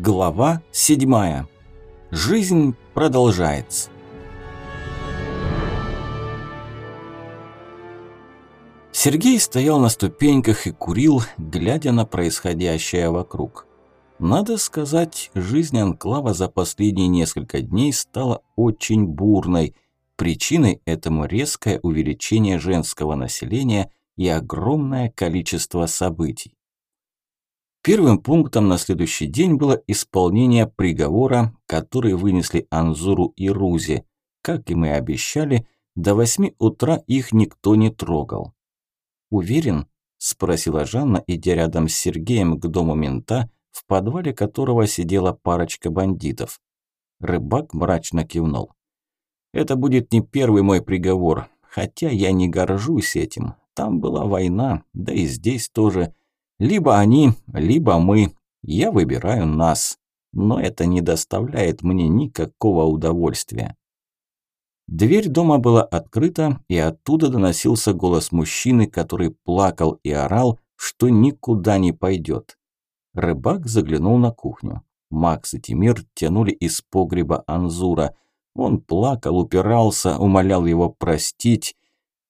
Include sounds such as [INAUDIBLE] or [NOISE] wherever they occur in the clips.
Глава 7. Жизнь продолжается. Сергей стоял на ступеньках и курил, глядя на происходящее вокруг. Надо сказать, жизнь Анклава за последние несколько дней стала очень бурной. Причиной этому резкое увеличение женского населения и огромное количество событий. Первым пунктом на следующий день было исполнение приговора, который вынесли Анзуру и Рузе. Как и мы обещали, до восьми утра их никто не трогал. «Уверен?» – спросила Жанна, идя рядом с Сергеем к дому мента, в подвале которого сидела парочка бандитов. Рыбак мрачно кивнул. «Это будет не первый мой приговор, хотя я не горжусь этим. Там была война, да и здесь тоже. Либо они, либо мы. Я выбираю нас. Но это не доставляет мне никакого удовольствия. Дверь дома была открыта, и оттуда доносился голос мужчины, который плакал и орал, что никуда не пойдет. Рыбак заглянул на кухню. Макс и Тимир тянули из погреба Анзура. Он плакал, упирался, умолял его простить.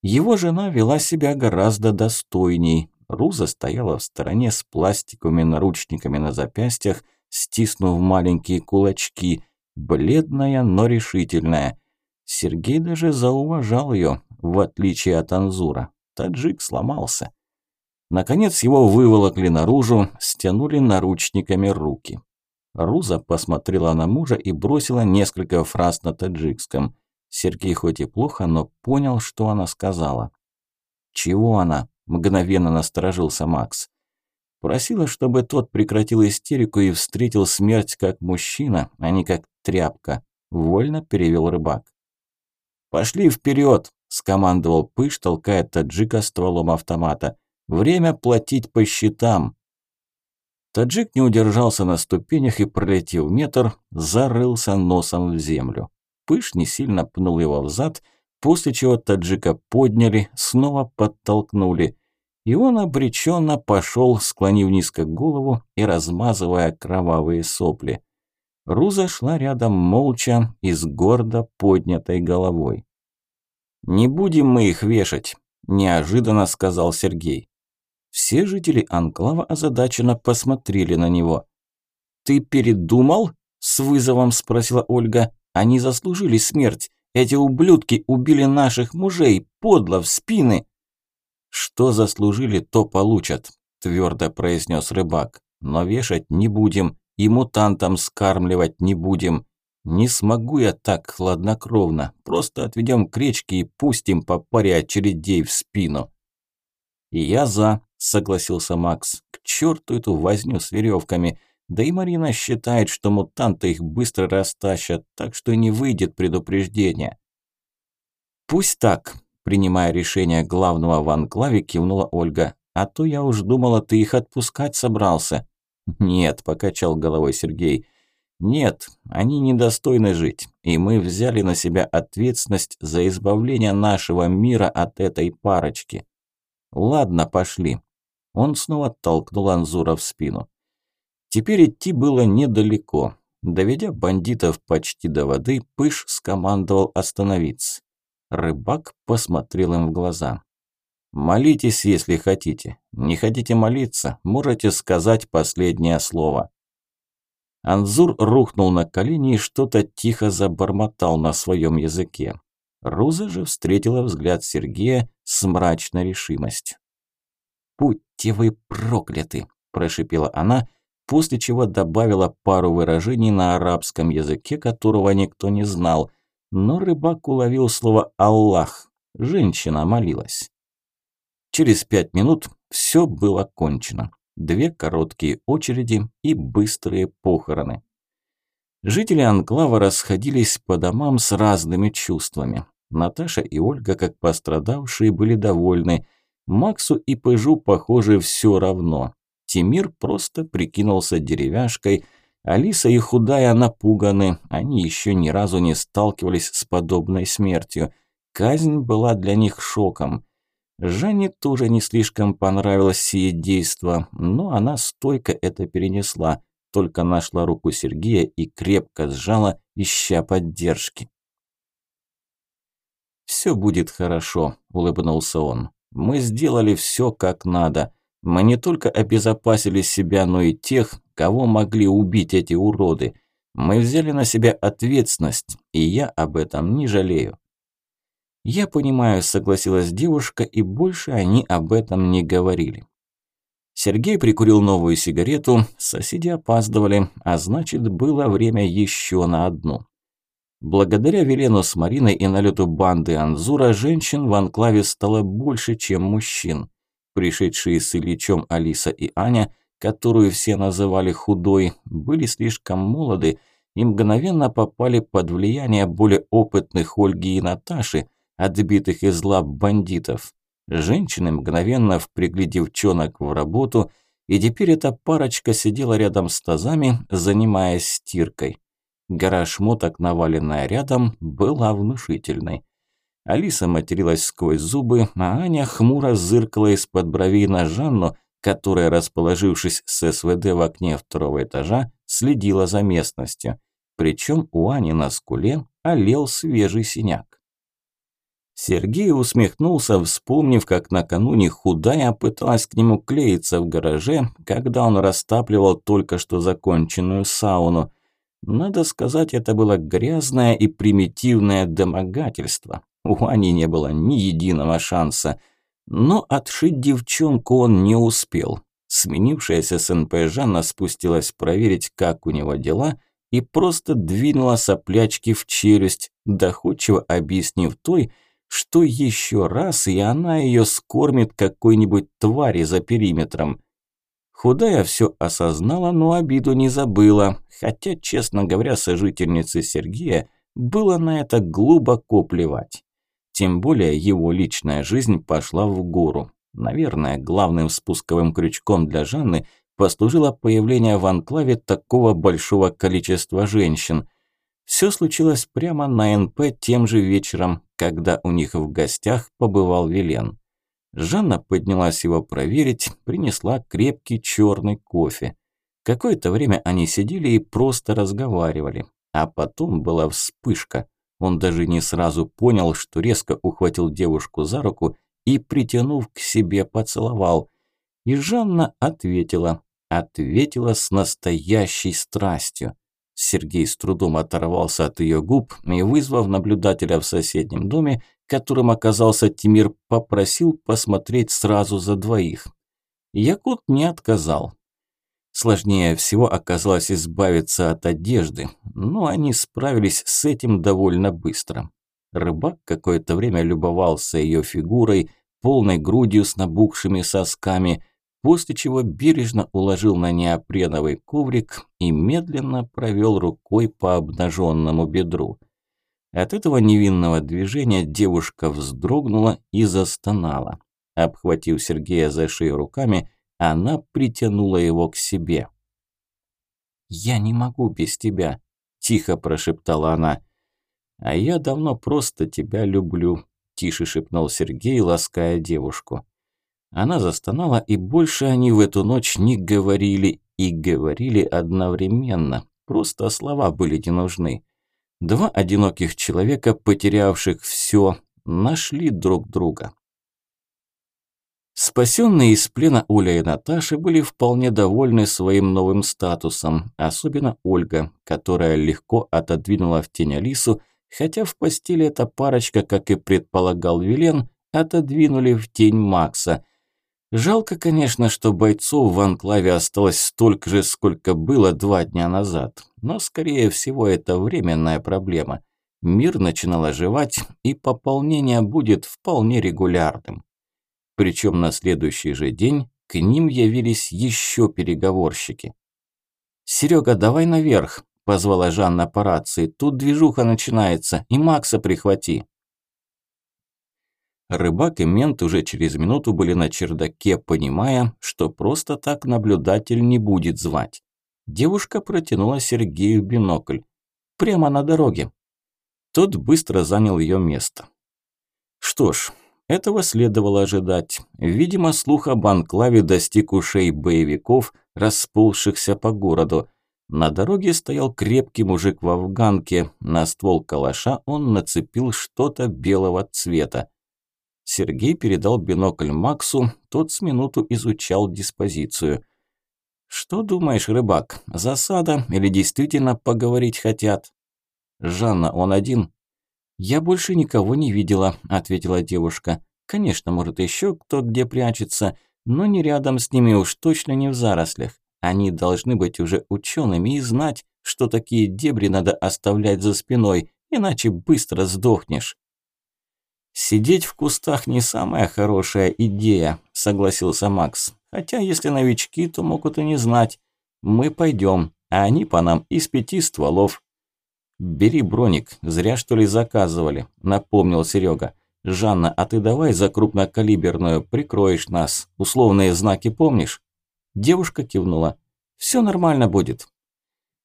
Его жена вела себя гораздо достойней, Руза стояла в стороне с пластиковыми наручниками на запястьях, стиснув маленькие кулачки, бледная, но решительная. Сергей даже зауважал ее, в отличие от Анзура. Таджик сломался. Наконец его выволокли наружу, стянули наручниками руки. Руза посмотрела на мужа и бросила несколько фраз на таджикском. Сергей хоть и плохо, но понял, что она сказала. «Чего она?» Мгновенно насторожился Макс. Просила, чтобы тот прекратил истерику и встретил смерть как мужчина, а не как тряпка. Вольно перевел рыбак. «Пошли вперед!» – скомандовал Пыш, толкая таджика стволом автомата. «Время платить по счетам!» Таджик не удержался на ступенях и, пролетев метр, зарылся носом в землю. Пыш не сильно пнул его в зад, после чего таджика подняли, снова подтолкнули, и он обреченно пошел, склонив низко голову и размазывая кровавые сопли. Руза шла рядом молча и с гордо поднятой головой. «Не будем мы их вешать», – неожиданно сказал Сергей. Все жители Анклава озадаченно посмотрели на него. «Ты передумал?» – с вызовом спросила Ольга. «Они заслужили смерть. Эти ублюдки убили наших мужей, подло, в спины. Что заслужили, то получат, твердо произнес рыбак. Но вешать не будем и мутантам скармливать не будем. Не смогу я так хладнокровно. Просто отведем к речке и пустим по паре очередей в спину. И я за, согласился Макс. К черту эту возню с веревками. Да и Марина считает, что мутанты их быстро растащат, так что не выйдет предупреждение. Пусть так, принимая решение главного в анклаве, кивнула Ольга. А то я уж думала, ты их отпускать собрался. Нет, покачал головой Сергей. Нет, они недостойны жить, и мы взяли на себя ответственность за избавление нашего мира от этой парочки. Ладно, пошли. Он снова толкнул Анзура в спину. Теперь идти было недалеко. Доведя бандитов почти до воды, Пыш скомандовал остановиться. Рыбак посмотрел им в глаза. «Молитесь, если хотите. Не хотите молиться, можете сказать последнее слово». Анзур рухнул на колени и что-то тихо забормотал на своем языке. Руза же встретила взгляд Сергея с мрачной решимостью. «Будьте вы прокляты!» – прошипела она – после чего добавила пару выражений на арабском языке, которого никто не знал, но рыбак уловил слово «Аллах». Женщина молилась. Через пять минут все было кончено. Две короткие очереди и быстрые похороны. Жители Анклава расходились по домам с разными чувствами. Наташа и Ольга, как пострадавшие, были довольны. Максу и Пыжу, похоже, все равно. Тимир просто прикинулся деревяшкой. Алиса и худая напуганы, они еще ни разу не сталкивались с подобной смертью. Казнь была для них шоком. Жанне тоже не слишком понравилось сие действо, но она стойко это перенесла. только нашла руку Сергея и крепко сжала, ища поддержки. «Все будет хорошо», – улыбнулся он. «Мы сделали все как надо. Мы не только обезопасили себя, но и тех, кого могли убить эти уроды. Мы взяли на себя ответственность, и я об этом не жалею. Я понимаю, согласилась девушка, и больше они об этом не говорили. Сергей прикурил новую сигарету, соседи опаздывали, а значит, было время еще на одну. Благодаря Велену с Мариной и налету банды Анзура женщин в анклаве стало больше, чем мужчин. Пришедшие с Ильичом Алиса и Аня которую все называли худой, были слишком молоды и мгновенно попали под влияние более опытных Ольги и Наташи, отбитых из лап бандитов. Женщины мгновенно впрягли девчонок в работу, и теперь эта парочка сидела рядом с тазами, занимаясь стиркой. Гора шмоток, наваленная рядом, была внушительной. Алиса материлась сквозь зубы, а Аня хмуро зыркала из-под бровей на Жанну, которая, расположившись с СВД в окне второго этажа, следила за местностью. Причем у Ани на скуле олел свежий синяк. Сергей усмехнулся, вспомнив, как накануне худая пыталась к нему клеиться в гараже, когда он растапливал только что законченную сауну. Надо сказать, это было грязное и примитивное домогательство. У Ани не было ни единого шанса – но отшить девчонку он не успел. Сменившаяся СНП Жанна спустилась проверить, как у него дела, и просто двинула соплячки в челюсть, доходчиво объяснив той, что еще раз, и она ее скормит какой-нибудь твари за периметром. Худая все осознала, но обиду не забыла, хотя, честно говоря, сожительнице Сергея было на это глубоко плевать. Тем более его личная жизнь пошла в гору. Наверное, главным спусковым крючком для Жанны послужило появление в анклаве такого большого количества женщин. Все случилось прямо на НП тем же вечером, когда у них в гостях побывал Вилен. Жанна поднялась его проверить, принесла крепкий черный кофе. Какое-то время они сидели и просто разговаривали. А потом была вспышка. Он даже не сразу понял, что резко ухватил девушку за руку и, притянув к себе, поцеловал. И Жанна ответила. Ответила с настоящей страстью. Сергей с трудом оторвался от ее губ и, вызвав наблюдателя в соседнем доме, которым оказался Тимир, попросил посмотреть сразу за двоих. Якут не отказал. Сложнее всего оказалось избавиться от одежды, но они справились с этим довольно быстро. Рыбак какое-то время любовался ее фигурой, полной грудью с набухшими сосками, после чего бережно уложил на неопреновый коврик и медленно провел рукой по обнаженному бедру. От этого невинного движения девушка вздрогнула и застонала. Обхватив Сергея за шею руками, она притянула его к себе. «Я не могу без тебя», – тихо прошептала она. «А я давно просто тебя люблю», – тише шепнул Сергей, лаская девушку. Она застонала, и больше они в эту ночь не говорили, и говорили одновременно. Просто слова были не нужны. Два одиноких человека, потерявших все, нашли друг друга. Спасенные из плена Оля и Наташа были вполне довольны своим новым статусом, особенно Ольга, которая легко отодвинула в тень Алису, хотя в постели эта парочка, как и предполагал Вилен, отодвинули в тень Макса. Жалко, конечно, что бойцов в анклаве осталось столько же, сколько было два дня назад, но, скорее всего, это временная проблема. Мир начинал оживать, и пополнение будет вполне регулярным. Причем на следующий же день к ним явились еще переговорщики. «Серега, давай наверх», – позвала Жанна по рации. «Тут движуха начинается, и Макса прихвати». Рыбак и мент уже через минуту были на чердаке, понимая, что просто так наблюдатель не будет звать. Девушка протянула Сергею бинокль. Прямо на дороге. Тот быстро занял ее место. Что ж, этого следовало ожидать. Видимо, слух об анклаве достиг ушей боевиков, расползшихся по городу. На дороге стоял крепкий мужик в афганке. На ствол калаша он нацепил что-то белого цвета. Сергей передал бинокль Максу, тот с минуту изучал диспозицию. «Что думаешь, рыбак, засада или действительно поговорить хотят?» «Жанна, он один?» «Я больше никого не видела», – ответила девушка. «Конечно, может, еще кто где прячется, но не рядом с ними, уж точно не в зарослях. Они должны быть уже учеными и знать, что такие дебри надо оставлять за спиной, иначе быстро сдохнешь». «Сидеть в кустах не самая хорошая идея», – согласился Макс. «Хотя если новички, то могут и не знать. Мы пойдем, а они по нам из пяти стволов». «Бери броник, зря что ли заказывали», – напомнил Серега. «Жанна, а ты давай за крупнокалиберную, прикроешь нас. Условные знаки помнишь?» Девушка кивнула. «Все нормально будет».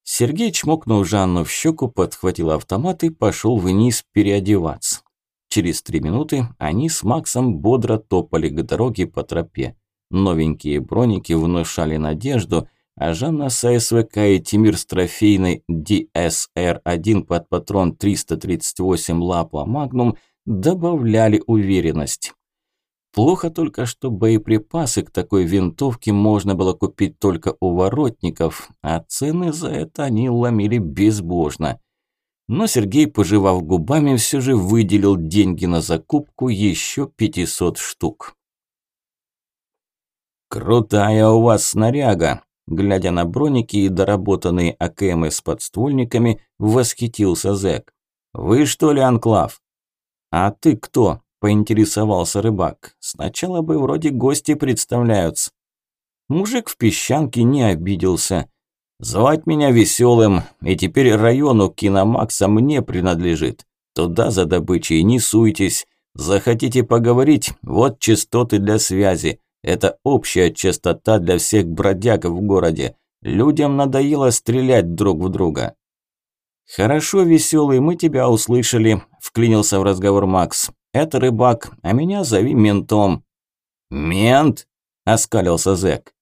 Сергей чмокнул Жанну в щеку, подхватил автомат и пошел вниз переодеваться. Через три минуты они с Максом бодро топали к дороге по тропе. Новенькие броники внушали надежду, а Жанна с АСВК и Тимир с трофейной DSR-1 под патрон 338 Лапа Магнум добавляли уверенность. Плохо только, что боеприпасы к такой винтовке можно было купить только у воротников, а цены за это они ломили безбожно. Но Сергей, пожевав губами, все же выделил деньги на закупку еще 500 штук. «Крутая у вас снаряга!» Глядя на броники и доработанные АКМы с подствольниками, восхитился зэк. «Вы что ли, Анклав?» «А ты кто?» – поинтересовался рыбак. «Сначала бы вроде гости представляются». Мужик в песчанке не обиделся. Звать меня веселым, и теперь району Киномакса мне принадлежит. Туда за добычей не суйтесь. Захотите поговорить? Вот частоты для связи. Это общая частота для всех бродяг в городе. Людям надоело стрелять друг в друга. «Хорошо, веселый, мы тебя услышали», – вклинился в разговор Макс. «Это рыбак, а меня зови ментом». «Мент?» – оскалился зэк.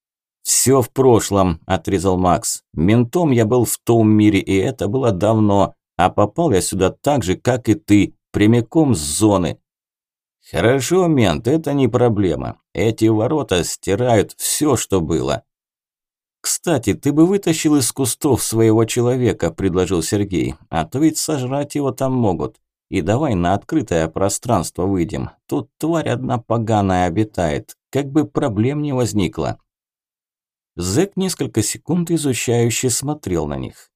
«Все в прошлом», – отрезал Макс. «Ментом я был в том мире, и это было давно, а попал я сюда так же, как и ты, прямиком с зоны». «Хорошо, мент, это не проблема. Эти ворота стирают все, что было». «Кстати, ты бы вытащил из кустов своего человека», – предложил Сергей. «А то ведь сожрать его там могут. И давай на открытое пространство выйдем. Тут тварь одна поганая обитает. Как бы проблем не возникло». Зэк несколько секунд изучающе смотрел на них.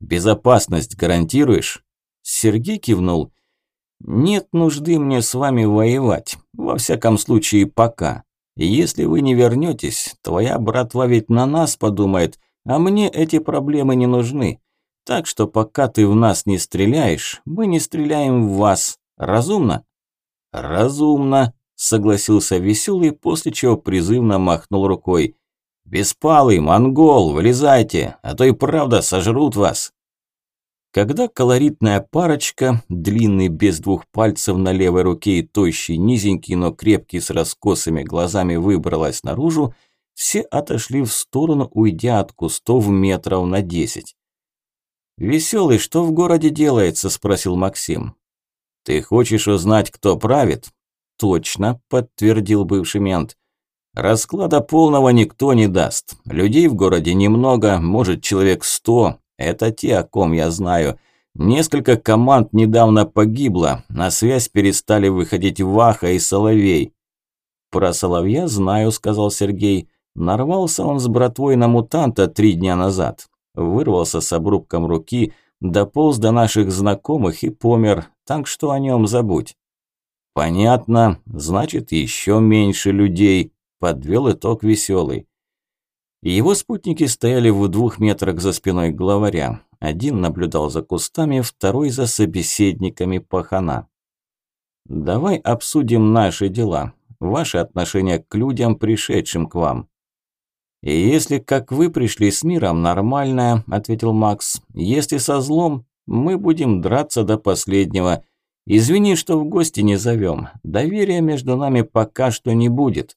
«Безопасность гарантируешь?» Сергей кивнул. «Нет нужды мне с вами воевать, во всяком случае пока. Если вы не вернетесь, твоя братва ведь на нас подумает, а мне эти проблемы не нужны. Так что пока ты в нас не стреляешь, мы не стреляем в вас. Разумно?» «Разумно», – согласился Веселый, после чего призывно махнул рукой. «Беспалый, монгол, вылезайте, а то и правда сожрут вас!» Когда колоритная парочка, длинный без двух пальцев на левой руке и тощий, низенький, но крепкий с раскосыми глазами выбралась наружу, все отошли в сторону, уйдя от кустов метров на десять. «Веселый, что в городе делается?» – спросил Максим. «Ты хочешь узнать, кто правит?» «Точно», – подтвердил бывший мент. Расклада полного никто не даст. Людей в городе немного, может человек сто. Это те, о ком я знаю. Несколько команд недавно погибло, на связь перестали выходить Ваха и Соловей. «Про Соловья знаю», – сказал Сергей. Нарвался он с братвой на мутанта три дня назад. Вырвался с обрубком руки, дополз до наших знакомых и помер, так что о нем забудь. «Понятно, значит, еще меньше людей», подвел итог веселый. Его спутники стояли в двух метрах за спиной главаря. Один наблюдал за кустами, второй за собеседниками пахана. «Давай обсудим наши дела, ваши отношения к людям, пришедшим к вам». «И если, как вы пришли с миром, нормально», – ответил Макс. «Если со злом, мы будем драться до последнего. Извини, что в гости не зовем. Доверия между нами пока что не будет».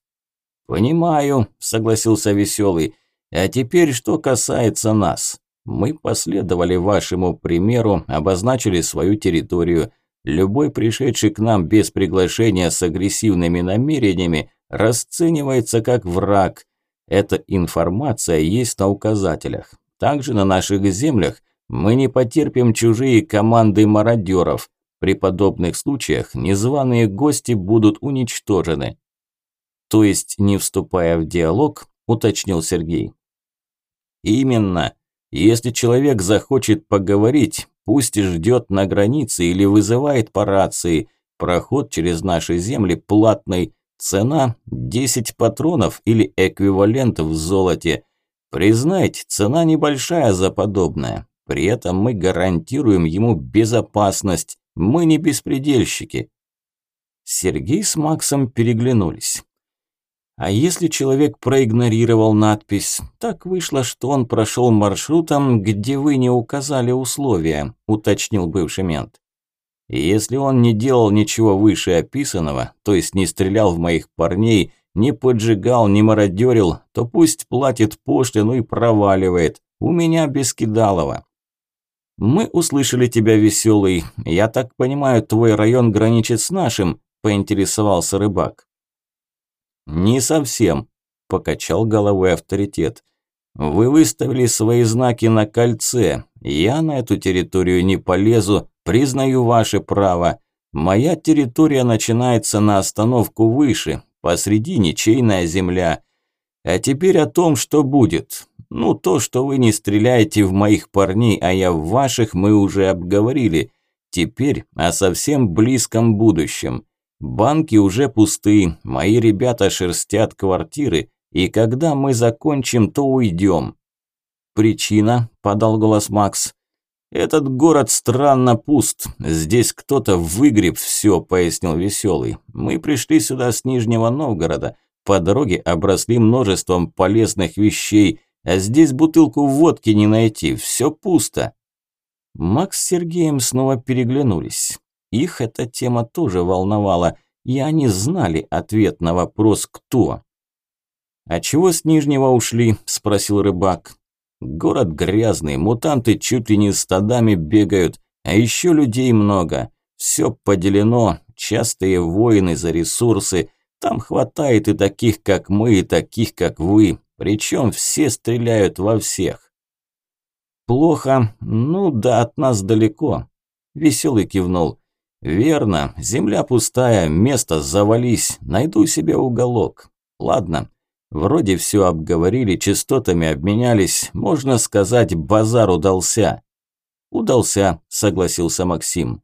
«Понимаю», – согласился Веселый. «А теперь, что касается нас. Мы последовали вашему примеру, обозначили свою территорию. Любой пришедший к нам без приглашения с агрессивными намерениями расценивается как враг. Эта информация есть на указателях. Также на наших землях мы не потерпим чужие команды мародеров. При подобных случаях незваные гости будут уничтожены. То есть, не вступая в диалог, уточнил Сергей. Именно. Если человек захочет поговорить, пусть ждет на границе или вызывает по рации. Проход через наши земли платный. Цена 10 патронов или эквивалент в золоте. Признайте, цена небольшая за подобное. При этом мы гарантируем ему безопасность. Мы не беспредельщики. Сергей с Максом переглянулись. А если человек проигнорировал надпись, так вышло, что он прошел маршрутом, где вы не указали условия, уточнил бывший мент. И если он не делал ничего выше описанного, то есть не стрелял в моих парней, не поджигал, не мародерил, то пусть платит пошлину и проваливает. У меня без кидалова. Мы услышали тебя, веселый. Я так понимаю, твой район граничит с нашим, поинтересовался рыбак. «Не совсем», – покачал головой авторитет. «Вы выставили свои знаки на кольце. Я на эту территорию не полезу, признаю ваше право. Моя территория начинается на остановку выше, посреди ничейная земля. А теперь о том, что будет. Ну, то, что вы не стреляете в моих парней, а я в ваших, мы уже обговорили. Теперь о совсем близком будущем. Банки уже пусты, мои ребята шерстят квартиры, и когда мы закончим, то уйдем. Причина, подал голос Макс. Этот город странно пуст. Здесь кто-то выгреб все, пояснил веселый. Мы пришли сюда с Нижнего Новгорода. По дороге обросли множеством полезных вещей, а здесь бутылку водки не найти, все пусто. Макс с Сергеем снова переглянулись. Их эта тема тоже волновала, и они знали ответ на вопрос «кто?». «А чего с Нижнего ушли?» – спросил рыбак. «Город грязный, мутанты чуть ли не стадами бегают, а еще людей много. Все поделено, частые воины за ресурсы. Там хватает и таких, как мы, и таких, как вы. Причем все стреляют во всех». «Плохо. Ну да, от нас далеко». Веселый кивнул. «Верно. Земля пустая, место завались. Найду себе уголок. Ладно. Вроде все обговорили, частотами обменялись. Можно сказать, базар удался». «Удался», – согласился Максим.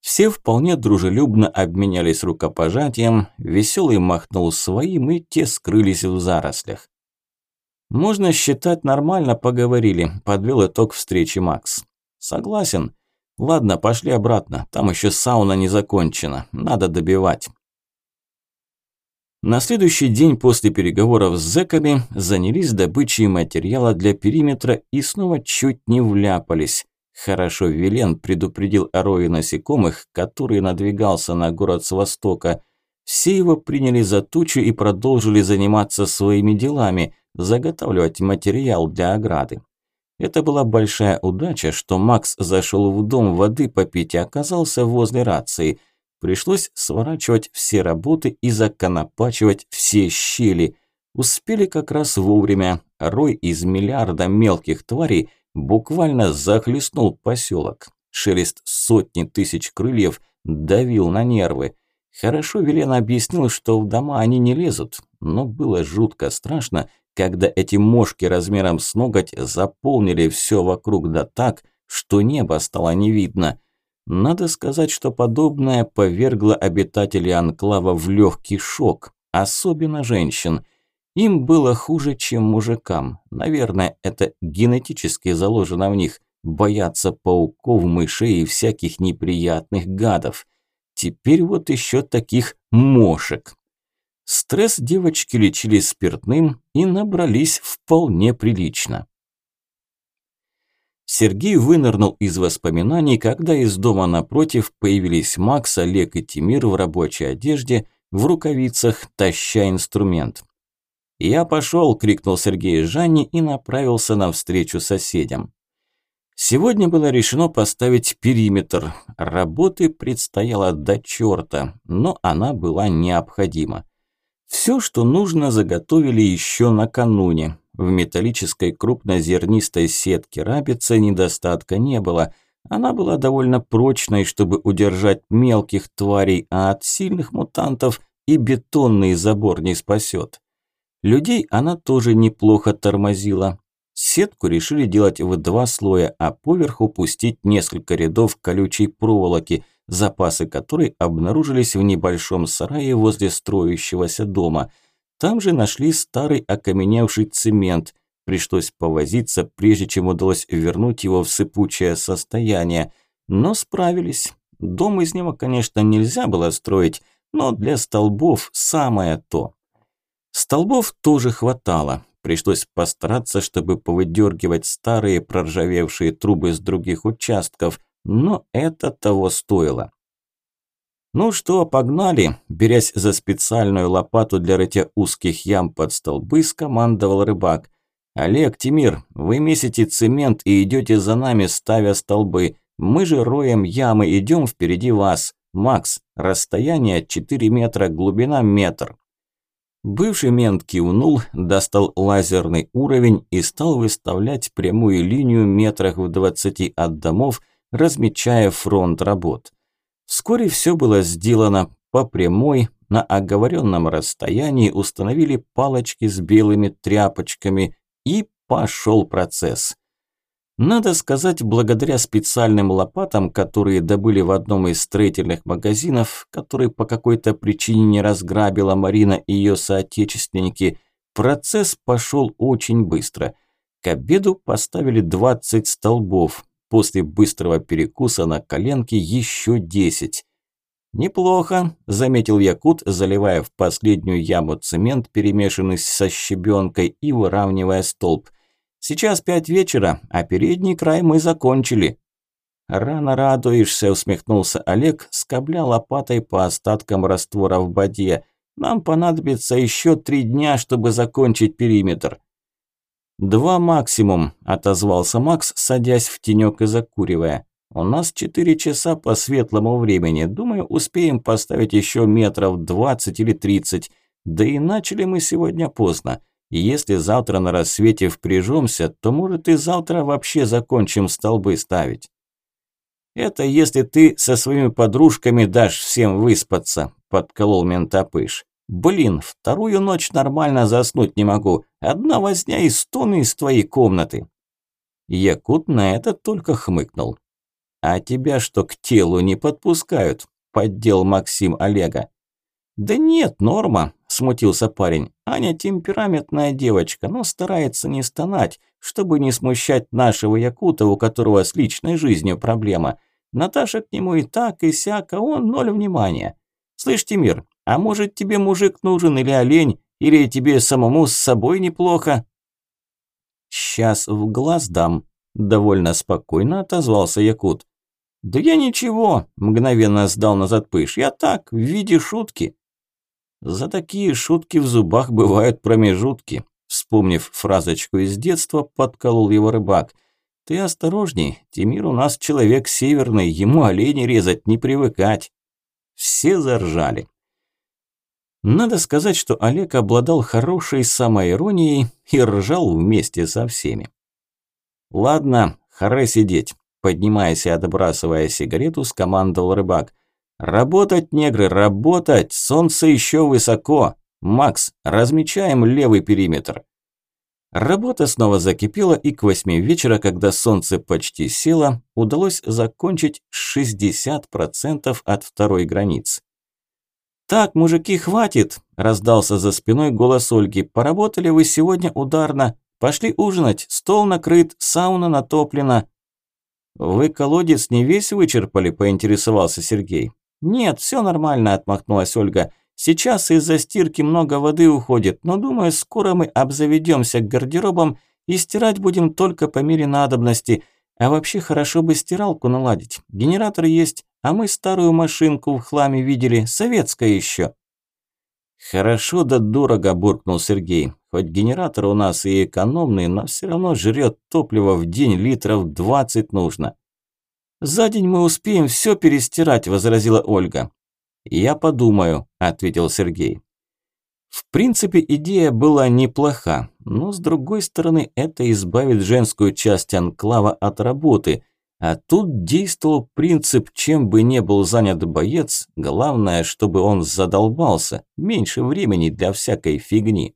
Все вполне дружелюбно обменялись рукопожатием, веселый махнул своим, и те скрылись в зарослях. «Можно считать, нормально поговорили», – подвел итог встречи Макс. «Согласен. Ладно, пошли обратно, там еще сауна не закончена, надо добивать. На следующий день после переговоров с зэками занялись добычей материала для периметра и снова чуть не вляпались. Хорошо Вилен предупредил о рое насекомых, который надвигался на город с востока. Все его приняли за тучу и продолжили заниматься своими делами, заготавливать материал для ограды. Это была большая удача, что Макс зашел в дом воды попить и оказался возле рации. Пришлось сворачивать все работы и законопачивать все щели. Успели как раз вовремя. Рой из миллиарда мелких тварей буквально захлестнул поселок. Шелест сотни тысяч крыльев давил на нервы. Хорошо Велена объяснил, что в дома они не лезут, но было жутко страшно, когда эти мошки размером с ноготь заполнили все вокруг да так, что небо стало не видно. Надо сказать, что подобное повергло обитателей анклава в легкий шок, особенно женщин. Им было хуже, чем мужикам. Наверное, это генетически заложено в них – бояться пауков, мышей и всяких неприятных гадов. Теперь вот еще таких мошек. Стресс девочки лечили спиртным и набрались вполне прилично. Сергей вынырнул из воспоминаний, когда из дома напротив появились Макс, Олег и Тимир в рабочей одежде, в рукавицах, таща инструмент. «Я пошел!» – крикнул Сергей Жанне и направился навстречу соседям. Сегодня было решено поставить периметр. Работы предстояло до черта, но она была необходима. Все, что нужно, заготовили еще накануне. В металлической крупнозернистой сетке рабицы недостатка не было. Она была довольно прочной, чтобы удержать мелких тварей, а от сильных мутантов и бетонный забор не спасет. Людей она тоже неплохо тормозила. Сетку решили делать в два слоя, а поверху пустить несколько рядов колючей проволоки, запасы которой обнаружились в небольшом сарае возле строящегося дома. Там же нашли старый окаменевший цемент. Пришлось повозиться, прежде чем удалось вернуть его в сыпучее состояние. Но справились. Дом из него, конечно, нельзя было строить, но для столбов самое то. Столбов тоже хватало. Пришлось постараться, чтобы повыдергивать старые проржавевшие трубы с других участков, но это того стоило. «Ну что, погнали!» – берясь за специальную лопату для рытья узких ям под столбы, скомандовал рыбак. «Олег, Тимир, вы месите цемент и идете за нами, ставя столбы. Мы же роем ямы, идем впереди вас. Макс, расстояние 4 метра, глубина метр». Бывший мент кивнул, достал лазерный уровень и стал выставлять прямую линию метрах в двадцати от домов, размечая фронт работ. Вскоре все было сделано по прямой, на оговоренном расстоянии установили палочки с белыми тряпочками и пошел процесс. Надо сказать, благодаря специальным лопатам, которые добыли в одном из строительных магазинов, который по какой-то причине не разграбила Марина и ее соотечественники, процесс пошел очень быстро. К обеду поставили 20 столбов, после быстрого перекуса на коленке еще 10. «Неплохо», – заметил Якут, заливая в последнюю яму цемент, перемешанный со щебенкой и выравнивая столб – Сейчас пять вечера, а передний край мы закончили». «Рано радуешься», – усмехнулся Олег, скобля лопатой по остаткам раствора в воде. «Нам понадобится еще три дня, чтобы закончить периметр». «Два максимум», – отозвался Макс, садясь в тенек и закуривая. «У нас четыре часа по светлому времени. Думаю, успеем поставить еще метров двадцать или тридцать. Да и начали мы сегодня поздно. И если завтра на рассвете впряжемся, то, может, и завтра вообще закончим столбы ставить. Это если ты со своими подружками дашь всем выспаться, подколол ментопыш. Блин, вторую ночь нормально заснуть не могу. Одна возня и стоны из твоей комнаты. Якут на это только хмыкнул. А тебя что, к телу не подпускают? Поддел Максим Олега. Да нет, норма, смутился парень. Аня темпераментная девочка, но старается не стонать, чтобы не смущать нашего Якута, у которого с личной жизнью проблема. Наташа к нему и так, и сяк, а он ноль внимания. Слышь, Тимир, а может тебе мужик нужен или олень, или тебе самому с собой неплохо? Сейчас в глаз дам, довольно спокойно отозвался Якут. Да я ничего, мгновенно сдал назад пыш, я так, в виде шутки. За такие шутки в зубах бывают промежутки. Вспомнив фразочку из детства, подколол его рыбак. Ты осторожней, Тимир у нас человек северный, ему оленей резать не привыкать. Все заржали. Надо сказать, что Олег обладал хорошей самоиронией и ржал вместе со всеми. «Ладно, харе сидеть», – поднимаясь и отбрасывая сигарету, скомандовал рыбак. «Работать, негры, работать! Солнце еще высоко! Макс, размечаем левый периметр!» Работа снова закипела, и к восьми вечера, когда солнце почти село, удалось закончить 60% от второй границы. «Так, мужики, хватит!» – раздался за спиной голос Ольги. «Поработали вы сегодня ударно. Пошли ужинать, стол накрыт, сауна натоплена». «Вы колодец не весь вычерпали?» – поинтересовался Сергей. «Нет, все нормально», – отмахнулась Ольга. «Сейчас из-за стирки много воды уходит, но, думаю, скоро мы обзаведемся гардеробом и стирать будем только по мере надобности. А вообще хорошо бы стиралку наладить. Генератор есть, а мы старую машинку в хламе видели, советская еще». «Хорошо да дорого», – буркнул Сергей. Хоть генератор у нас и экономный, но все равно жрет топливо в день литров 20 нужно. «За день мы успеем все перестирать», – возразила Ольга. «Я подумаю», – ответил Сергей. В принципе, идея была неплоха, но с другой стороны, это избавит женскую часть анклава от работы, а тут действовал принцип, чем бы не был занят боец, главное, чтобы он задолбался, меньше времени для всякой фигни.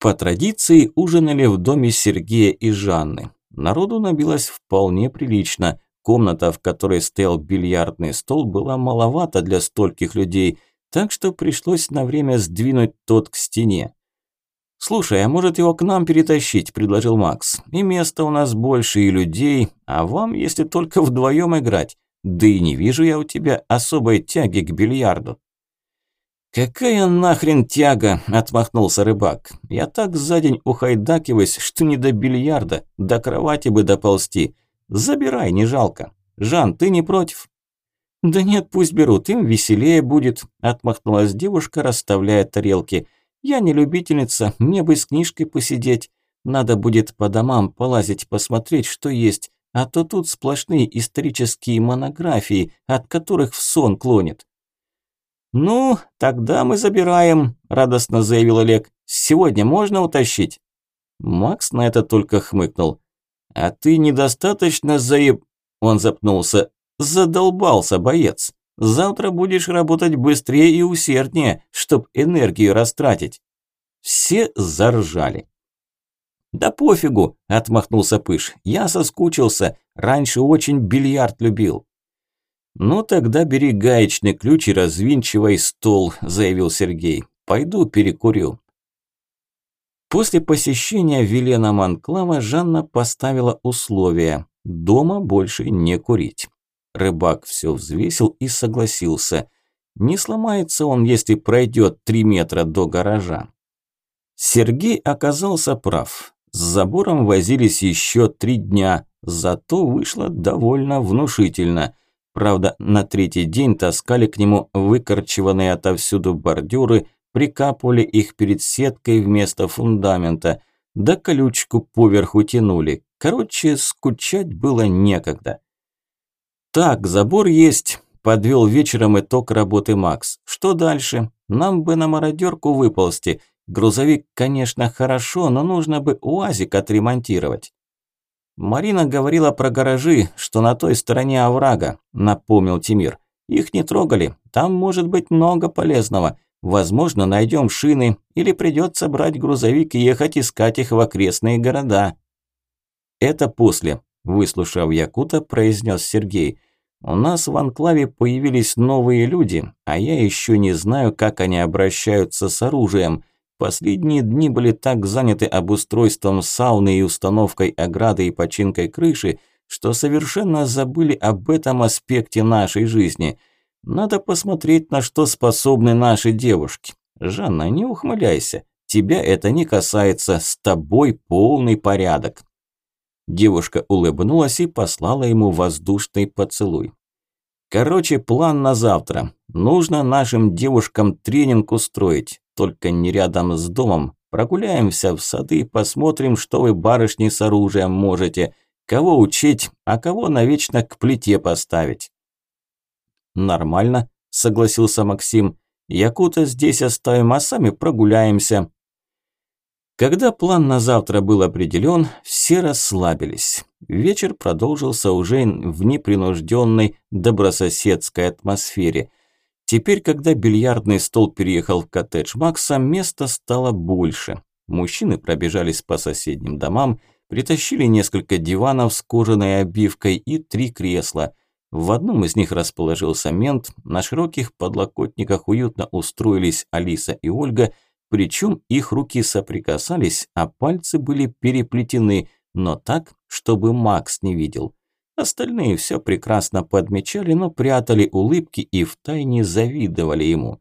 По традиции ужинали в доме Сергея и Жанны. Народу набилось вполне прилично. Комната, в которой стоял бильярдный стол, была маловато для стольких людей, так что пришлось на время сдвинуть тот к стене. «Слушай, а может его к нам перетащить?» – предложил Макс. «И места у нас больше, и людей, а вам, если только вдвоем играть. Да и не вижу я у тебя особой тяги к бильярду». «Какая нахрен тяга?» – отмахнулся рыбак. «Я так за день ухайдакиваюсь, что не до бильярда, до кровати бы доползти. Забирай, не жалко. Жан, ты не против?» «Да нет, пусть берут, им веселее будет», – отмахнулась девушка, расставляя тарелки. «Я не любительница, мне бы с книжкой посидеть. Надо будет по домам полазить, посмотреть, что есть, а то тут сплошные исторические монографии, от которых в сон клонит». «Ну, тогда мы забираем», – радостно заявил Олег. «Сегодня можно утащить?» Макс на это только хмыкнул. «А ты недостаточно заеб...» Он запнулся. «Задолбался, боец. Завтра будешь работать быстрее и усерднее, чтоб энергию растратить». Все заржали. «Да пофигу», – отмахнулся Пыш. «Я соскучился. Раньше очень бильярд любил». «Ну тогда бери гаечный ключ и развинчивай стол», – заявил Сергей. «Пойду перекурю». После посещения Велена Манклава Жанна поставила условие – дома больше не курить. Рыбак все взвесил и согласился. Не сломается он, если пройдет три метра до гаража. Сергей оказался прав. С забором возились еще три дня, зато вышло довольно внушительно – Правда, на третий день таскали к нему выкорчеванные отовсюду бордюры, прикапывали их перед сеткой вместо фундамента, да колючку поверху тянули. Короче, скучать было некогда. «Так, забор есть», – подвел вечером итог работы Макс. «Что дальше? Нам бы на мародерку выползти. Грузовик, конечно, хорошо, но нужно бы УАЗик отремонтировать». «Марина говорила про гаражи, что на той стороне оврага», – напомнил Тимир. «Их не трогали, там может быть много полезного. Возможно, найдем шины или придется брать грузовик и ехать искать их в окрестные города». «Это после», – выслушав Якута, произнес Сергей. «У нас в анклаве появились новые люди, а я еще не знаю, как они обращаются с оружием». Последние дни были так заняты обустройством сауны и установкой ограды и починкой крыши, что совершенно забыли об этом аспекте нашей жизни. Надо посмотреть, на что способны наши девушки. Жанна, не ухмыляйся. Тебя это не касается, с тобой полный порядок. Девушка улыбнулась и послала ему воздушный поцелуй. Короче, план на завтра. Нужно нашим девушкам тренинг устроить только не рядом с домом. Прогуляемся в сады, посмотрим, что вы, барышни, с оружием можете. Кого учить, а кого навечно к плите поставить. Нормально, согласился Максим. Якута здесь оставим, а сами прогуляемся. Когда план на завтра был определен, все расслабились. Вечер продолжился уже в непринужденной добрососедской атмосфере – Теперь, когда бильярдный стол переехал в коттедж Макса, места стало больше. Мужчины пробежались по соседним домам, притащили несколько диванов с кожаной обивкой и три кресла. В одном из них расположился мент, на широких подлокотниках уютно устроились Алиса и Ольга, причем их руки соприкасались, а пальцы были переплетены, но так, чтобы Макс не видел. Остальные все прекрасно подмечали, но прятали улыбки и втайне завидовали ему.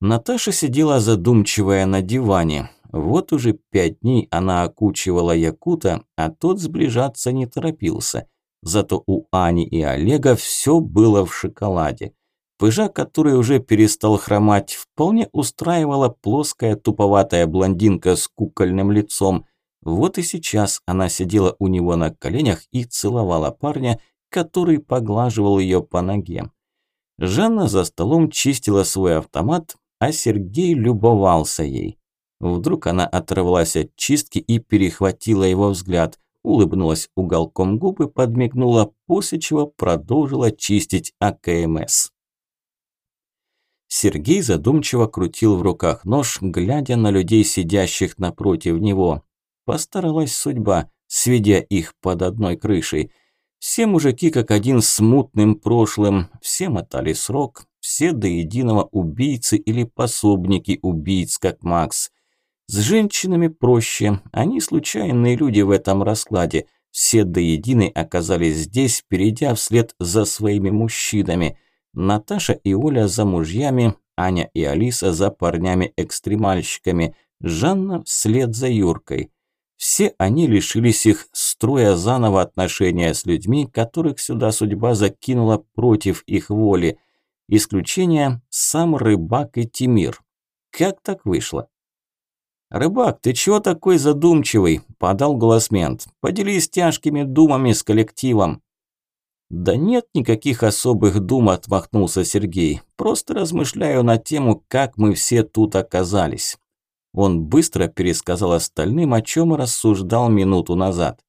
Наташа сидела задумчивая на диване. Вот уже пять дней она окучивала Якута, а тот сближаться не торопился. Зато у Ани и Олега все было в шоколаде. Пыжа, который уже перестал хромать, вполне устраивала плоская туповатая блондинка с кукольным лицом. Вот и сейчас она сидела у него на коленях и целовала парня, который поглаживал ее по ноге. Жанна за столом чистила свой автомат, а Сергей любовался ей. Вдруг она оторвалась от чистки и перехватила его взгляд, улыбнулась уголком губы, подмигнула, после чего продолжила чистить АКМС. Сергей задумчиво крутил в руках нож, глядя на людей, сидящих напротив него. Постаралась судьба, сведя их под одной крышей. Все мужики как один с мутным прошлым, все мотали срок, все до единого убийцы или пособники убийц, как Макс. С женщинами проще, они случайные люди в этом раскладе. Все до единой оказались здесь, перейдя вслед за своими мужчинами. Наташа и Оля за мужьями, Аня и Алиса за парнями-экстремальщиками, Жанна вслед за Юркой. Все они лишились их, строя заново отношения с людьми, которых сюда судьба закинула против их воли. Исключение – сам рыбак и Тимир. Как так вышло? «Рыбак, ты чего такой задумчивый?» – подал голос мент. «Поделись тяжкими думами с коллективом». «Да нет никаких особых дум», – отмахнулся Сергей. «Просто размышляю на тему, как мы все тут оказались». Он быстро пересказал остальным, о чем рассуждал минуту назад.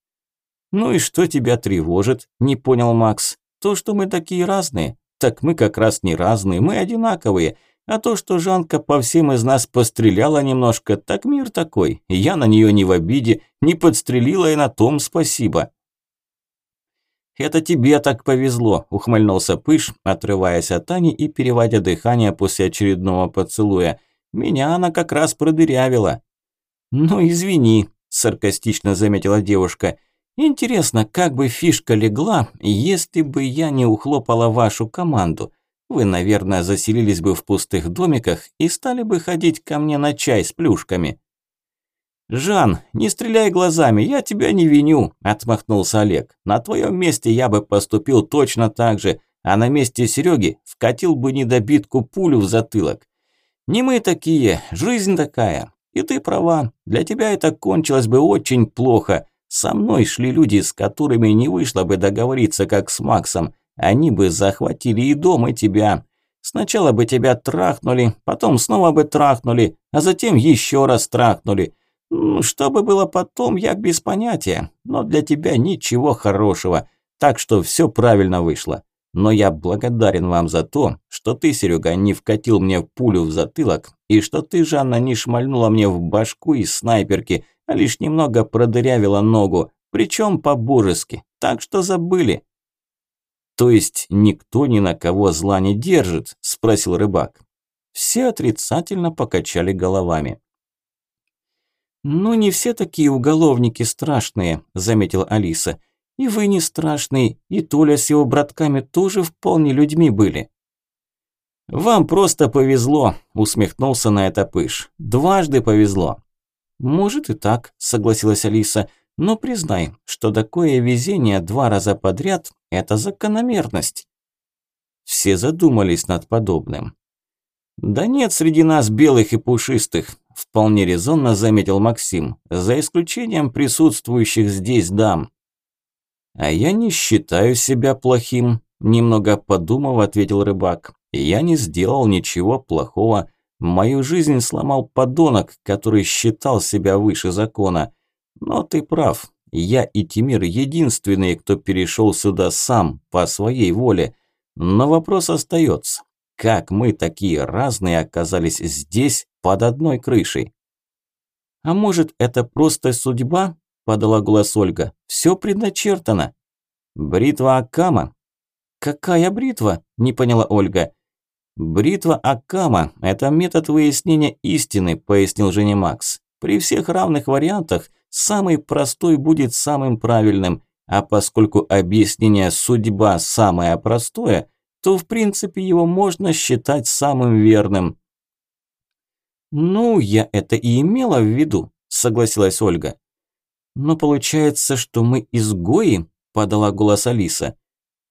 «Ну и что тебя тревожит?» – не понял Макс. «То, что мы такие разные? Так мы как раз не разные, мы одинаковые. А то, что Жанка по всем из нас постреляла немножко, так мир такой. Я на нее не в обиде, не подстрелила и на том спасибо. «Это тебе так повезло», – ухмыльнулся Пыш, отрываясь от Ани и переводя дыхание после очередного поцелуя. «Меня она как раз продырявила». «Ну, извини», – саркастично заметила девушка. «Интересно, как бы фишка легла, если бы я не ухлопала вашу команду? Вы, наверное, заселились бы в пустых домиках и стали бы ходить ко мне на чай с плюшками». «Жан, не стреляй глазами, я тебя не виню», – отмахнулся Олег. «На твоем месте я бы поступил точно так же, а на месте Сереги вкатил бы недобитку пулю в затылок. Не мы такие, жизнь такая. И ты права, для тебя это кончилось бы очень плохо. Со мной шли люди, с которыми не вышло бы договориться, как с Максом. Они бы захватили и дом, и тебя. Сначала бы тебя трахнули, потом снова бы трахнули, а затем еще раз трахнули. Что бы было потом, я без понятия, но для тебя ничего хорошего. Так что все правильно вышло. Но я благодарен вам за то, что ты, Серега, не вкатил мне пулю в затылок, и что ты, Жанна, не шмальнула мне в башку из снайперки, а лишь немного продырявила ногу, причем по-божески. Так что забыли. «То есть никто ни на кого зла не держит?» – спросил рыбак. Все отрицательно покачали головами. «Ну, не все такие уголовники страшные», – заметила Алиса. «И вы не страшный, и Толя с его братками тоже вполне людьми были». «Вам просто повезло», – усмехнулся на это Пыш. «Дважды повезло». «Может и так», – согласилась Алиса. Но признай, что такое везение два раза подряд – это закономерность. Все задумались над подобным. «Да нет среди нас белых и пушистых», – вполне резонно заметил Максим, «за исключением присутствующих здесь дам». «А я не считаю себя плохим», – немного подумав, ответил рыбак. «Я не сделал ничего плохого. Мою жизнь сломал подонок, который считал себя выше закона. Но ты прав. Я и Тимир единственные, кто перешел сюда сам, по своей воле. Но вопрос остается. Как мы такие разные оказались здесь, под одной крышей? А может, это просто судьба? Подала голос Ольга. Все предначертано. Бритва Акама. Какая бритва? Не поняла Ольга. Бритва Акама – это метод выяснения истины, пояснил Женя Макс. При всех равных вариантах самый простой будет самым правильным, а поскольку объяснение «судьба» самое простое, то в принципе его можно считать самым верным. «Ну, я это и имела в виду», – согласилась Ольга. «Но получается, что мы изгои?» – подала голос Алиса.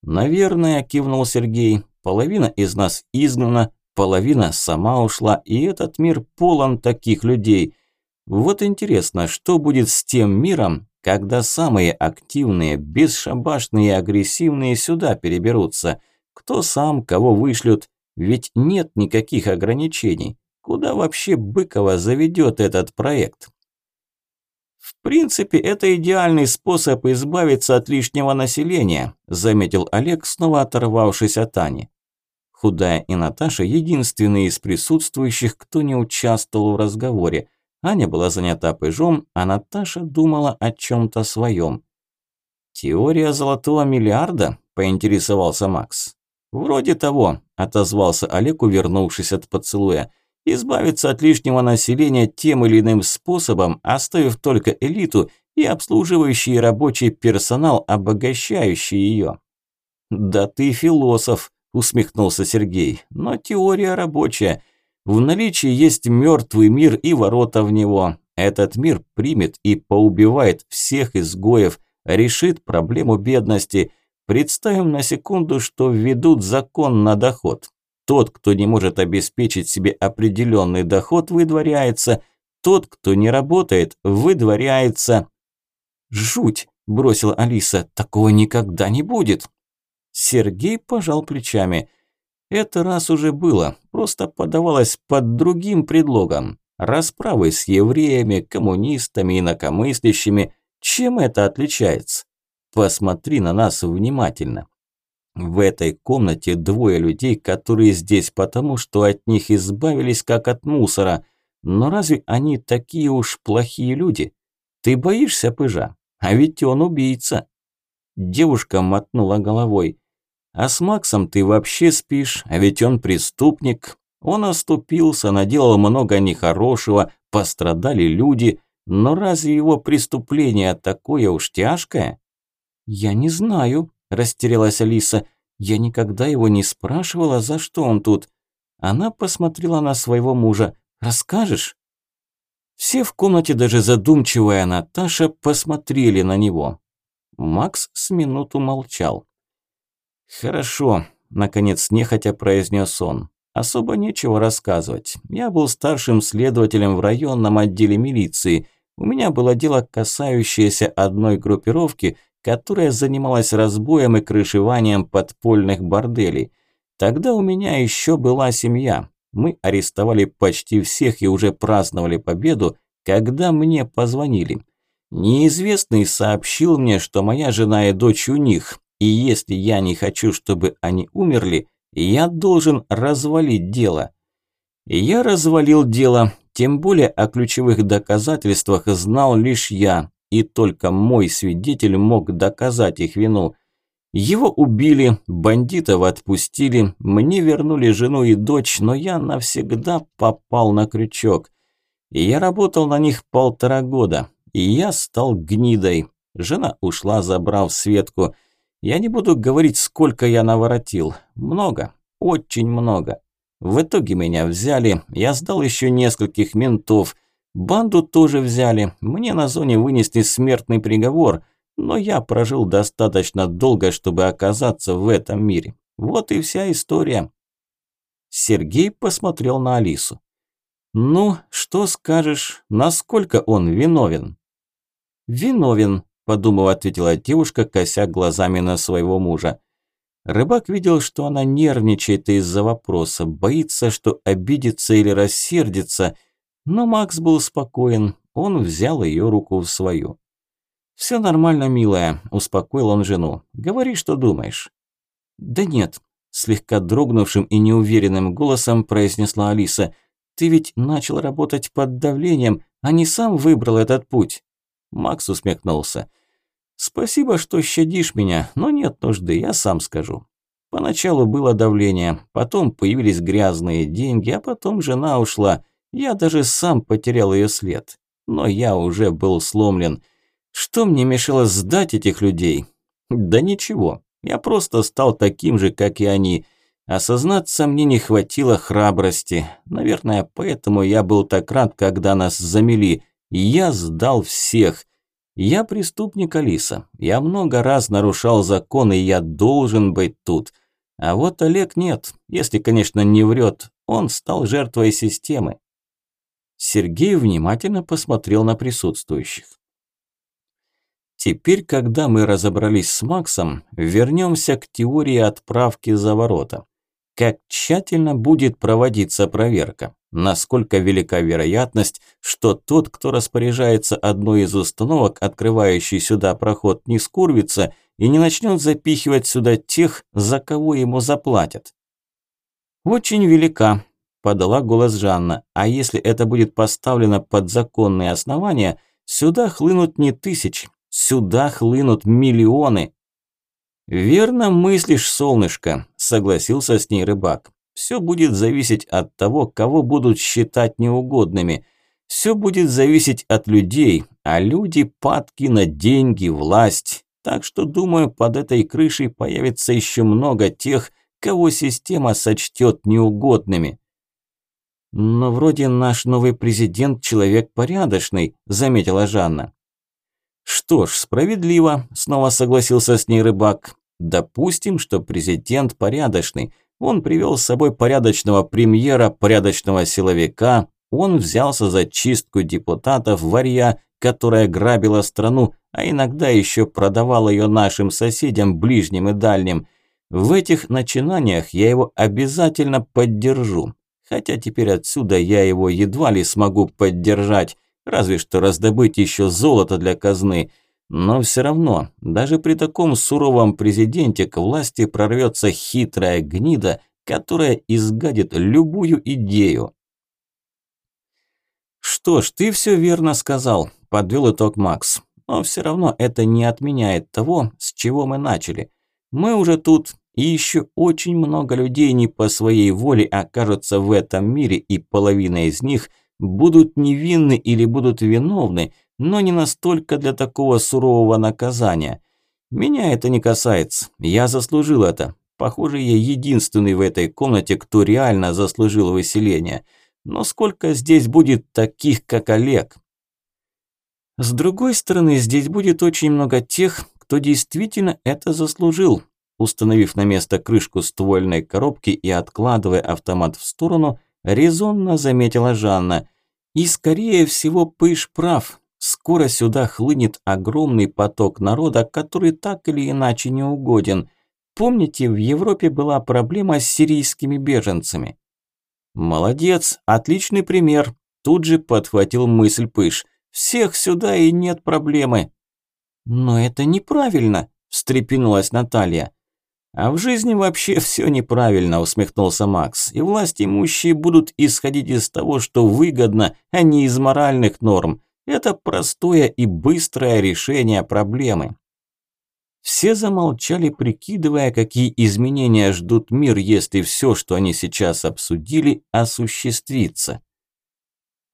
«Наверное», – кивнул Сергей. половина из нас изгнана, половина сама ушла, и этот мир полон таких людей. Вот интересно, что будет с тем миром, когда самые активные, бесшабашные и агрессивные сюда переберутся? Кто сам, кого вышлют? Ведь нет никаких ограничений. Куда вообще Быкова заведет этот проект? В принципе, это идеальный способ избавиться от лишнего населения, заметил Олег, снова оторвавшись от Ани. Худая и Наташа – единственные из присутствующих, кто не участвовал в разговоре. Аня была занята пыжом, а Наташа думала о чем-то своем. «Теория золотого миллиарда?» – поинтересовался Макс. «Вроде того», – отозвался Олег, увернувшись от поцелуя. «Избавиться от лишнего населения тем или иным способом, оставив только элиту и обслуживающий рабочий персонал, обогащающий ее». «Да ты философ», усмехнулся Сергей. Но теория рабочая. В наличии есть мертвый мир и ворота в него. Этот мир примет и поубивает всех изгоев, решит проблему бедности. Представим на секунду, что введут закон на доход. Тот, кто не может обеспечить себе определенный доход, выдворяется. Тот, кто не работает, выдворяется. «Жуть!» – бросила Алиса. «Такого никогда не будет!» Сергей пожал плечами. Это раз уже было, просто подавалось под другим предлогом. Расправы с евреями, коммунистами, инакомыслящими. Чем это отличается? Посмотри на нас внимательно. В этой комнате двое людей, которые здесь потому, что от них избавились как от мусора. Но разве они такие уж плохие люди? Ты боишься пыжа? А ведь он убийца. Девушка мотнула головой. А с Максом ты вообще спишь, а ведь он преступник. Он оступился, наделал много нехорошего, пострадали люди. Но разве его преступление такое уж тяжкое? Я не знаю, растерялась Алиса. Я никогда его не спрашивала, за что он тут. Она посмотрела на своего мужа. Расскажешь? Все в комнате, даже задумчивая Наташа, посмотрели на него. Макс с минуту молчал. «Хорошо», – наконец нехотя произнес он. «Особо нечего рассказывать. Я был старшим следователем в районном отделе милиции. У меня было дело, касающееся одной группировки, которая занималась разбоем и крышеванием подпольных борделей. Тогда у меня еще была семья. Мы арестовали почти всех и уже праздновали победу, когда мне позвонили. Неизвестный сообщил мне, что моя жена и дочь у них, и если я не хочу, чтобы они умерли, я должен развалить дело. Я развалил дело, тем более о ключевых доказательствах знал лишь я, и только мой свидетель мог доказать их вину. Его убили, бандитов отпустили, мне вернули жену и дочь, но я навсегда попал на крючок. Я работал на них полтора года, и я стал гнидой. Жена ушла, забрав Светку – я не буду говорить, сколько я наворотил. Много, очень много. В итоге меня взяли, я сдал еще нескольких ментов. Банду тоже взяли, мне на зоне вынесли смертный приговор, но я прожил достаточно долго, чтобы оказаться в этом мире. Вот и вся история. Сергей посмотрел на Алису. «Ну, что скажешь, насколько он виновен?» «Виновен», подумав, ответила девушка, кося глазами на своего мужа. Рыбак видел, что она нервничает из-за вопроса, боится, что обидится или рассердится, но Макс был спокоен, он взял ее руку в свою. «Все нормально, милая», – успокоил он жену. «Говори, что думаешь». «Да нет», – слегка дрогнувшим и неуверенным голосом произнесла Алиса. «Ты ведь начал работать под давлением, а не сам выбрал этот путь». Макс усмехнулся. «Спасибо, что щадишь меня, но нет нужды, я сам скажу. Поначалу было давление, потом появились грязные деньги, а потом жена ушла. Я даже сам потерял ее след. Но я уже был сломлен. Что мне мешало сдать этих людей? Да ничего, я просто стал таким же, как и они. Осознаться мне не хватило храбрости. Наверное, поэтому я был так рад, когда нас замели. Я сдал всех. Я преступник, Алиса. Я много раз нарушал законы, и я должен быть тут. А вот Олег нет, если, конечно, не врет, он стал жертвой системы. Сергей внимательно посмотрел на присутствующих. Теперь, когда мы разобрались с Максом, вернемся к теории отправки за ворота. Как тщательно будет проводиться проверка? Насколько велика вероятность, что тот, кто распоряжается одной из установок, открывающей сюда проход, не скурвится и не начнет запихивать сюда тех, за кого ему заплатят? Очень велика, подала голос Жанна. А если это будет поставлено под законные основания, сюда хлынут не тысячи, сюда хлынут миллионы. Верно мыслишь, солнышко, согласился с ней рыбак. Все будет зависеть от того, кого будут считать неугодными. Все будет зависеть от людей, а люди падки на деньги, власть. Так что, думаю, под этой крышей появится еще много тех, кого система сочтет неугодными. «Но вроде наш новый президент человек порядочный», – заметила Жанна. «Что ж, справедливо», – снова согласился с ней рыбак. «Допустим, что президент порядочный. Он привел с собой порядочного премьера, порядочного силовика. Он взялся за чистку депутатов варья, которая грабила страну, а иногда еще продавала ее нашим соседям, ближним и дальним. В этих начинаниях я его обязательно поддержу. Хотя теперь отсюда я его едва ли смогу поддержать, разве что раздобыть еще золото для казны. Но все равно, даже при таком суровом президенте к власти прорвется хитрая гнида, которая изгадит любую идею. «Что ж, ты все верно сказал», – подвел итог Макс. «Но все равно это не отменяет того, с чего мы начали. Мы уже тут, и еще очень много людей не по своей воле окажутся в этом мире, и половина из них будут невинны или будут виновны, но не настолько для такого сурового наказания. Меня это не касается, я заслужил это. Похоже, я единственный в этой комнате, кто реально заслужил выселение. Но сколько здесь будет таких, как Олег? С другой стороны, здесь будет очень много тех, кто действительно это заслужил, Установив на место крышку ствольной коробки и откладывая автомат в сторону, резонно заметила Жанна. И скорее всего Пыш прав. Скоро сюда хлынет огромный поток народа, который так или иначе не угоден. Помните, в Европе была проблема с сирийскими беженцами? Молодец, отличный пример. Тут же подхватил мысль Пыш. Всех сюда и нет проблемы. Но это неправильно, встрепенулась Наталья. А в жизни вообще [LAUGHS] все неправильно, усмехнулся Макс. И власть имущие будут исходить из того, что выгодно, а не из моральных норм. Это простое и быстрое решение проблемы. Все замолчали, прикидывая, какие изменения ждут мир, если все, что они сейчас обсудили, осуществится.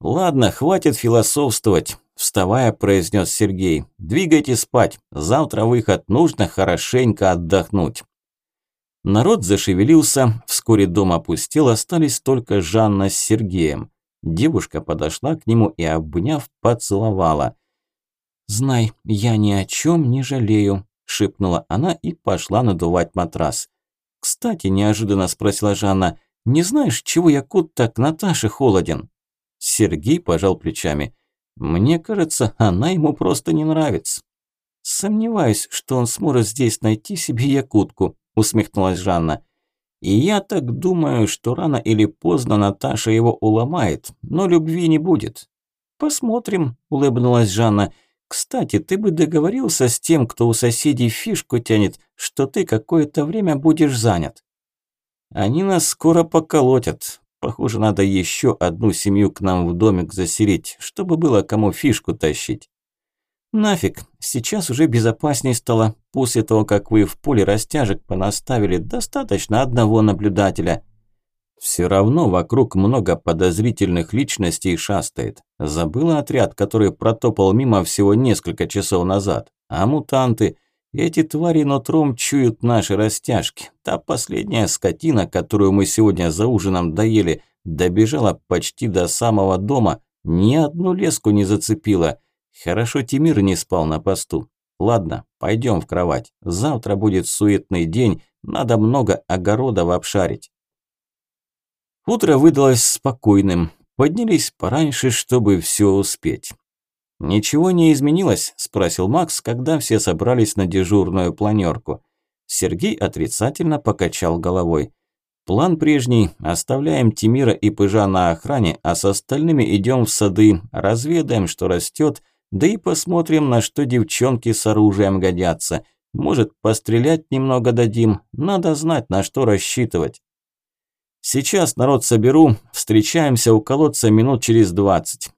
«Ладно, хватит философствовать», – вставая, произнес Сергей. «Двигайте спать. Завтра выход. Нужно хорошенько отдохнуть». Народ зашевелился, вскоре дом опустел, остались только Жанна с Сергеем. Девушка подошла к нему и, обняв, поцеловала. «Знай, я ни о чем не жалею», – шепнула она и пошла надувать матрас. «Кстати», – неожиданно спросила Жанна, – «не знаешь, чего Якут так Наташе холоден?» Сергей пожал плечами. «Мне кажется, она ему просто не нравится». «Сомневаюсь, что он сможет здесь найти себе Якутку», усмехнулась Жанна. И я так думаю, что рано или поздно Наташа его уломает, но любви не будет. Посмотрим, улыбнулась Жанна. Кстати, ты бы договорился с тем, кто у соседей фишку тянет, что ты какое-то время будешь занят. Они нас скоро поколотят. Похоже, надо еще одну семью к нам в домик заселить, чтобы было кому фишку тащить. Нафиг, сейчас уже безопасней стало. После того, как вы в поле растяжек понаставили, достаточно одного наблюдателя. Все равно вокруг много подозрительных личностей шастает. Забыла отряд, который протопал мимо всего несколько часов назад. А мутанты, эти твари нутром чуют наши растяжки. Та последняя скотина, которую мы сегодня за ужином доели, добежала почти до самого дома, ни одну леску не зацепила – Хорошо Тимир не спал на посту. Ладно, пойдем в кровать. Завтра будет суетный день, Надо много огородов обшарить. Утро выдалось спокойным. Поднялись пораньше, чтобы все успеть. «Ничего не изменилось?» – спросил Макс, когда все собрались на дежурную планерку. Сергей отрицательно покачал головой. «План прежний. Оставляем Тимира и Пыжа на охране, а с остальными идем в сады, разведаем, что растет, да и посмотрим, на что девчонки с оружием годятся. Может, пострелять немного дадим, надо знать, на что рассчитывать. Сейчас народ соберу, встречаемся у колодца минут через двадцать.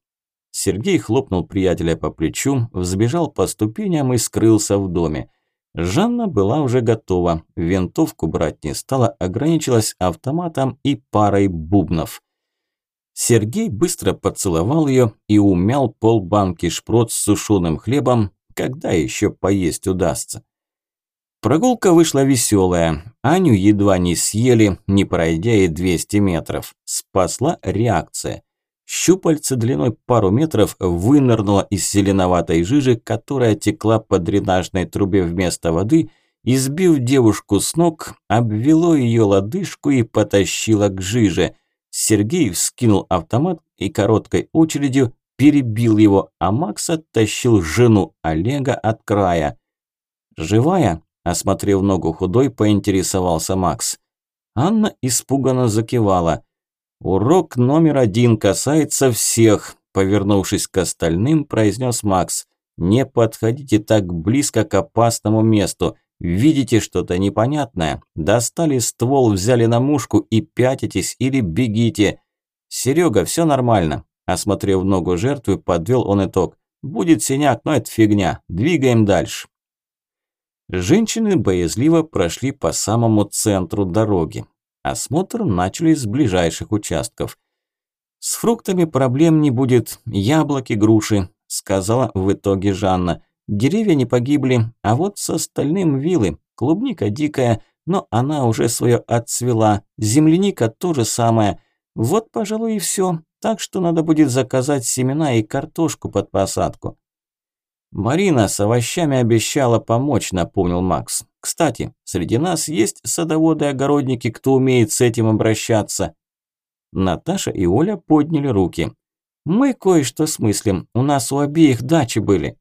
Сергей хлопнул приятеля по плечу, взбежал по ступеням и скрылся в доме. Жанна была уже готова, винтовку брать не стала, ограничилась автоматом и парой бубнов. Сергей быстро поцеловал ее и умял полбанки шпрот с сушеным хлебом, когда еще поесть удастся. Прогулка вышла веселая. Аню едва не съели, не пройдя и 200 метров. Спасла реакция. Щупальце длиной пару метров вынырнуло из зеленоватой жижи, которая текла по дренажной трубе вместо воды, и, сбив девушку с ног, обвело ее лодыжку и потащило к жиже. Сергей вскинул автомат и короткой очередью перебил его, а Макс оттащил жену Олега от края. «Живая?» Осмотрев ногу худой, поинтересовался Макс. Анна испуганно закивала. «Урок номер один касается всех», – повернувшись к остальным, произнес Макс. «Не подходите так близко к опасному месту. Видите что-то непонятное? Достали ствол, взяли на мушку и пятитесь или бегите. Серега, все нормально». Осмотрев ногу жертвы, подвел он итог. «Будет синяк, но это фигня. Двигаем дальше». Женщины боязливо прошли по самому центру дороги. Осмотр начали с ближайших участков. «С фруктами проблем не будет, яблоки, груши», – сказала в итоге Жанна. «Деревья не погибли, а вот с остальным вилы. Клубника дикая, но она уже свое отцвела. Земляника то же самое. Вот, пожалуй, и все. Так что надо будет заказать семена и картошку под посадку». «Марина с овощами обещала помочь», – напомнил Макс. «Кстати, среди нас есть садоводы-огородники, кто умеет с этим обращаться». Наташа и Оля подняли руки. «Мы кое-что смыслим, у нас у обеих дачи были».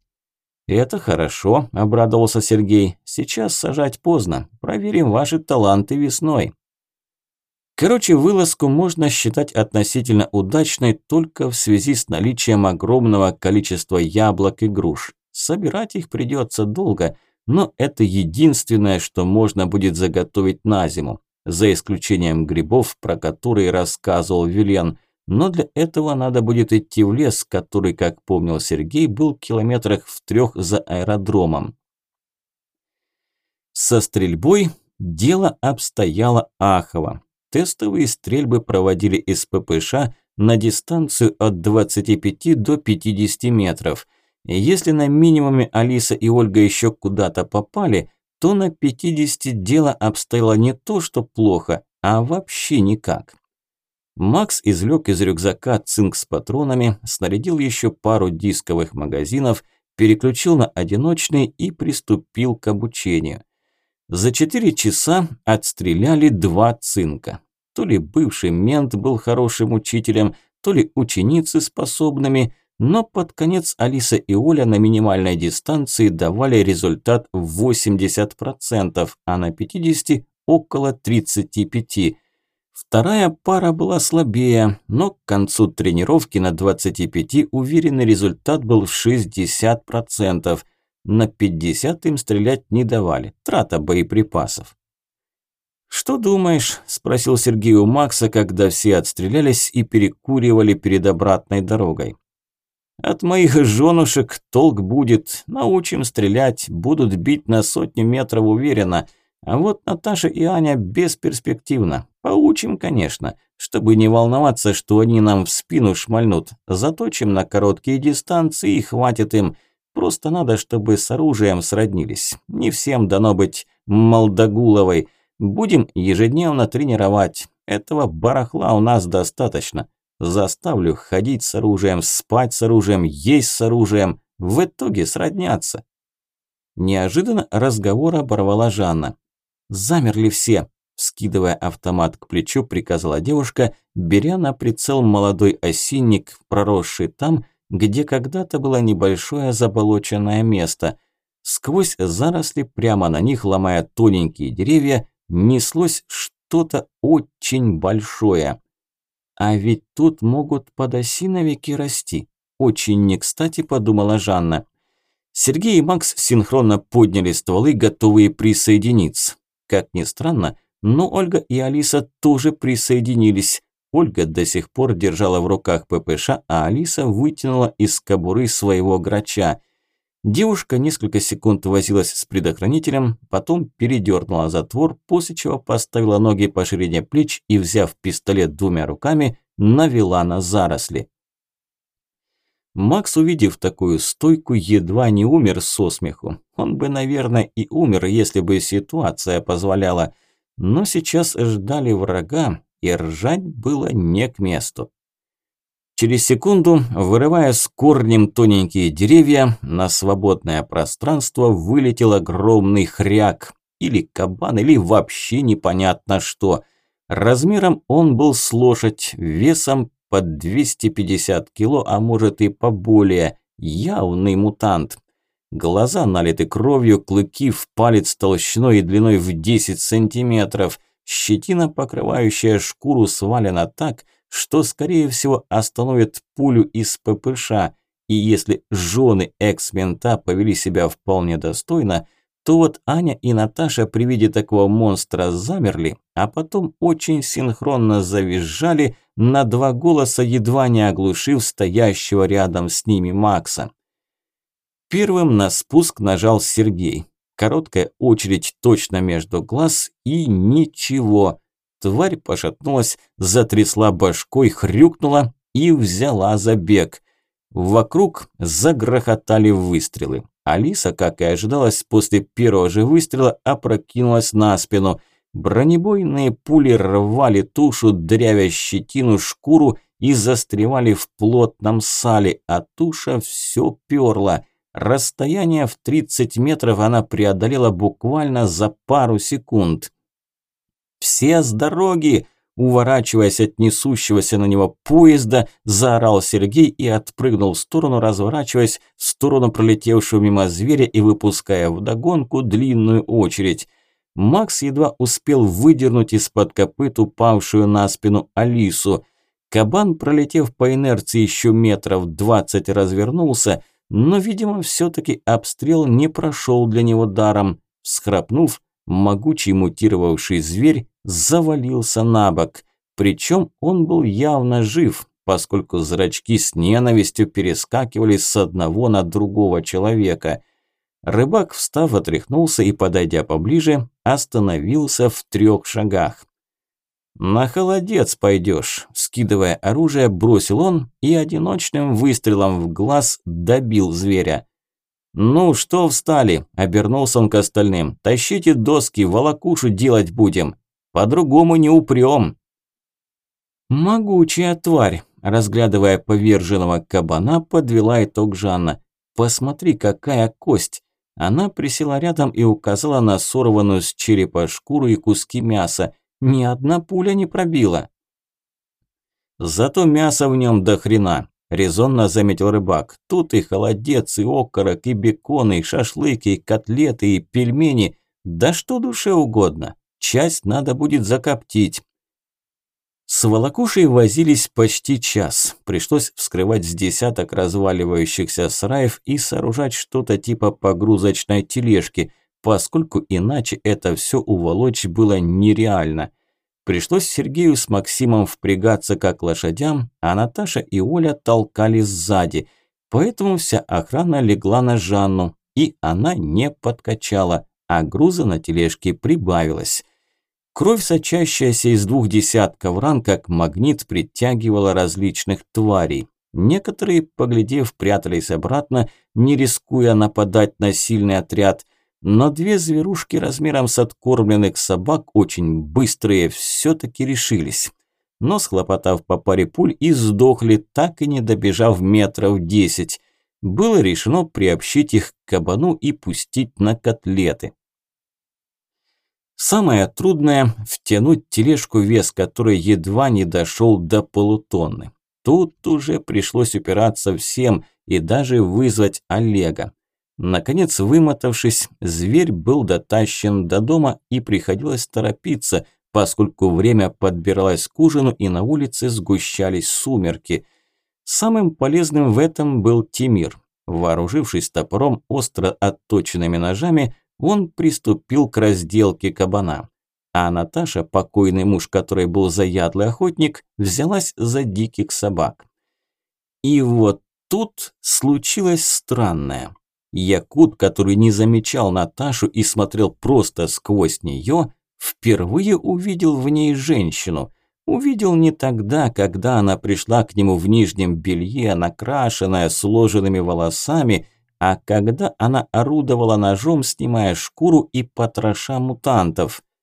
«Это хорошо», – обрадовался Сергей. «Сейчас сажать поздно. Проверим ваши таланты весной». Короче, вылазку можно считать относительно удачной только в связи с наличием огромного количества яблок и груш. Собирать их придется долго, но это единственное, что можно будет заготовить на зиму, за исключением грибов, про которые рассказывал Вилен. Но для этого надо будет идти в лес, который, как помнил Сергей, был километрах в трех за аэродромом. Со стрельбой дело обстояло ахово. Тестовые стрельбы проводили из ППШ на дистанцию от 25 до 50 метров – если на минимуме Алиса и Ольга еще куда-то попали, то на 50 дело обстояло не то, что плохо, а вообще никак. Макс извлек из рюкзака цинк с патронами, снарядил еще пару дисковых магазинов, переключил на одиночный и приступил к обучению. За 4 часа отстреляли два цинка. То ли бывший мент был хорошим учителем, то ли ученицы способными – но под конец Алиса и Оля на минимальной дистанции давали результат в 80%, а на 50% около 35%. Вторая пара была слабее, но к концу тренировки на 25 уверенный результат был в 60%. На 50 им стрелять не давали, трата боеприпасов. «Что думаешь?» – спросил Сергей у Макса, когда все отстрелялись и перекуривали перед обратной дорогой. От моих женушек толк будет, научим стрелять, будут бить на сотню метров уверенно. А вот Наташа и Аня бесперспективно. Поучим, конечно, чтобы не волноваться, что они нам в спину шмальнут. Заточим на короткие дистанции и хватит им. Просто надо, чтобы с оружием сроднились. Не всем дано быть Молдогуловой. Будем ежедневно тренировать. Этого барахла у нас достаточно. Заставлю ходить с оружием, спать с оружием, есть с оружием. В итоге сродняться. Неожиданно разговор оборвала Жанна. Замерли все!» Скидывая автомат к плечу, приказала девушка, беря на прицел молодой осинник, проросший там, где когда-то было небольшое заболоченное место. Сквозь заросли прямо на них, ломая тоненькие деревья, неслось что-то очень большое. А ведь тут могут подосиновики расти. Очень не кстати, подумала Жанна. Сергей и Макс синхронно подняли стволы, готовые присоединиться. Как ни странно, но Ольга и Алиса тоже присоединились. Ольга до сих пор держала в руках ППШ, а Алиса вытянула из кобуры своего грача. Девушка несколько секунд возилась с предохранителем, потом передернула затвор, после чего поставила ноги по ширине плеч и, взяв пистолет двумя руками, навела на заросли. Макс, увидев такую стойку, едва не умер со смеху. Он бы, наверное, и умер, если бы ситуация позволяла. Но сейчас ждали врага, и ржать было не к месту. Через секунду, вырывая с корнем тоненькие деревья, на свободное пространство вылетел огромный хряк. Или кабан, или вообще непонятно что. Размером он был с лошадь, весом под 250 кило, а может и поболее. Явный мутант. Глаза налиты кровью, клыки в палец толщиной и длиной в 10 сантиметров. Щетина, покрывающая шкуру, свалена так, что, скорее всего, остановит пулю из ППШ. И если жены экс-мента повели себя вполне достойно – то вот Аня и Наташа при виде такого монстра замерли, а потом очень синхронно завизжали, на два голоса едва не оглушив стоящего рядом с ними Макса. Первым на спуск нажал Сергей. Короткая очередь точно между глаз и ничего. Тварь пошатнулась, затрясла башкой, хрюкнула и взяла забег. Вокруг загрохотали выстрелы. Алиса, как и ожидалось, после первого же выстрела опрокинулась на спину. Бронебойные пули рвали тушу, дрявя щетину, шкуру и застревали в плотном сале, а туша все перла. Расстояние в 30 метров она преодолела буквально за пару секунд. «Все с дороги!» Уворачиваясь от несущегося на него поезда, заорал Сергей и отпрыгнул в сторону, разворачиваясь в сторону пролетевшего мимо зверя и выпуская вдогонку длинную очередь. Макс едва успел выдернуть из-под копыт упавшую на спину Алису. Кабан, пролетев по инерции еще метров двадцать, развернулся, но, видимо, все-таки обстрел не прошел для него даром. Всхрапнув, могучий мутировавший зверь завалился на бок. Причем он был явно жив, поскольку зрачки с ненавистью перескакивали с одного на другого человека. Рыбак, встав, отряхнулся и, подойдя поближе, остановился в трех шагах. «На холодец пойдешь», – скидывая оружие, бросил он и одиночным выстрелом в глаз добил зверя. «Ну, что встали?» – обернулся он к остальным. «Тащите доски, волокушу делать будем. По-другому не упрем». «Могучая тварь», – разглядывая поверженного кабана, подвела итог Жанна. «Посмотри, какая кость!» Она присела рядом и указала на сорванную с черепа шкуру и куски мяса. Ни одна пуля не пробила. Зато мясо в нем до хрена резонно заметил рыбак. Тут и холодец, и окорок, и бекон, и шашлыки, и котлеты, и пельмени. Да что душе угодно. Часть надо будет закоптить. С волокушей возились почти час. Пришлось вскрывать с десяток разваливающихся сараев и сооружать что-то типа погрузочной тележки, поскольку иначе это все уволочь было нереально – Пришлось Сергею с Максимом впрягаться как лошадям, а Наташа и Оля толкали сзади. Поэтому вся охрана легла на Жанну, и она не подкачала, а груза на тележке прибавилось. Кровь, сочащаяся из двух десятков ран, как магнит, притягивала различных тварей. Некоторые, поглядев, прятались обратно, не рискуя нападать на сильный отряд – но две зверушки размером с откормленных собак, очень быстрые, все-таки решились. Но схлопотав по паре пуль и сдохли, так и не добежав метров десять. Было решено приобщить их к кабану и пустить на котлеты. Самое трудное – втянуть тележку вес, который едва не дошел до полутонны. Тут уже пришлось упираться всем и даже вызвать Олега. Наконец, вымотавшись, зверь был дотащен до дома и приходилось торопиться, поскольку время подбиралось к ужину и на улице сгущались сумерки. Самым полезным в этом был Тимир. Вооружившись топором, остро отточенными ножами, он приступил к разделке кабана. А Наташа, покойный муж, который был заядлый охотник, взялась за диких собак. И вот тут случилось странное. Якут, который не замечал Наташу и смотрел просто сквозь нее, впервые увидел в ней женщину. Увидел не тогда, когда она пришла к нему в нижнем белье, накрашенная, сложенными волосами, а когда она орудовала ножом, снимая шкуру и потроша мутантов –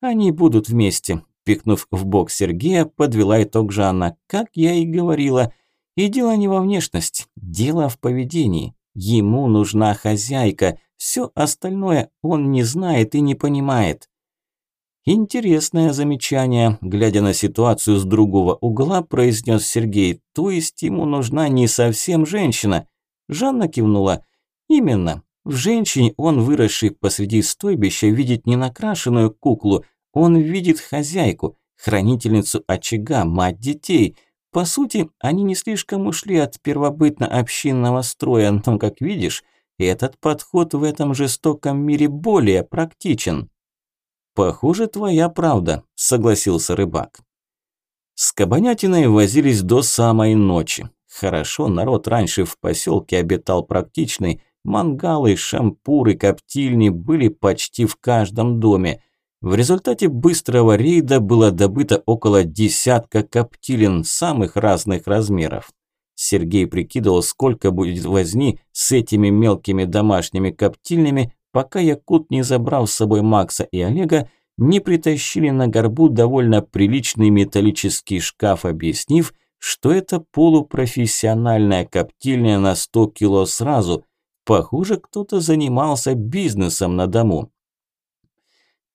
они будут вместе. Пикнув в бок Сергея, подвела итог Жанна. Как я и говорила. И дело не во внешности, дело в поведении. Ему нужна хозяйка. Все остальное он не знает и не понимает. Интересное замечание, глядя на ситуацию с другого угла, произнес Сергей. То есть ему нужна не совсем женщина. Жанна кивнула. Именно. В женщине он, выросший посреди стойбища, видит не накрашенную куклу, он видит хозяйку, хранительницу очага, мать детей. По сути, они не слишком ушли от первобытно-общинного строя, но, как видишь, этот подход в этом жестоком мире более практичен. «Похоже, твоя правда», – согласился рыбак. С кабанятиной возились до самой ночи. Хорошо, народ раньше в поселке обитал практичный, Мангалы, шампуры, коптильни были почти в каждом доме. В результате быстрого рейда было добыто около десятка коптилин самых разных размеров. Сергей прикидывал, сколько будет возни с этими мелкими домашними коптильнями, пока Якут не забрал с собой Макса и Олега, не притащили на горбу довольно приличный металлический шкаф, объяснив, что это полупрофессиональная коптильня на 100 кило сразу – Похоже, кто-то занимался бизнесом на дому.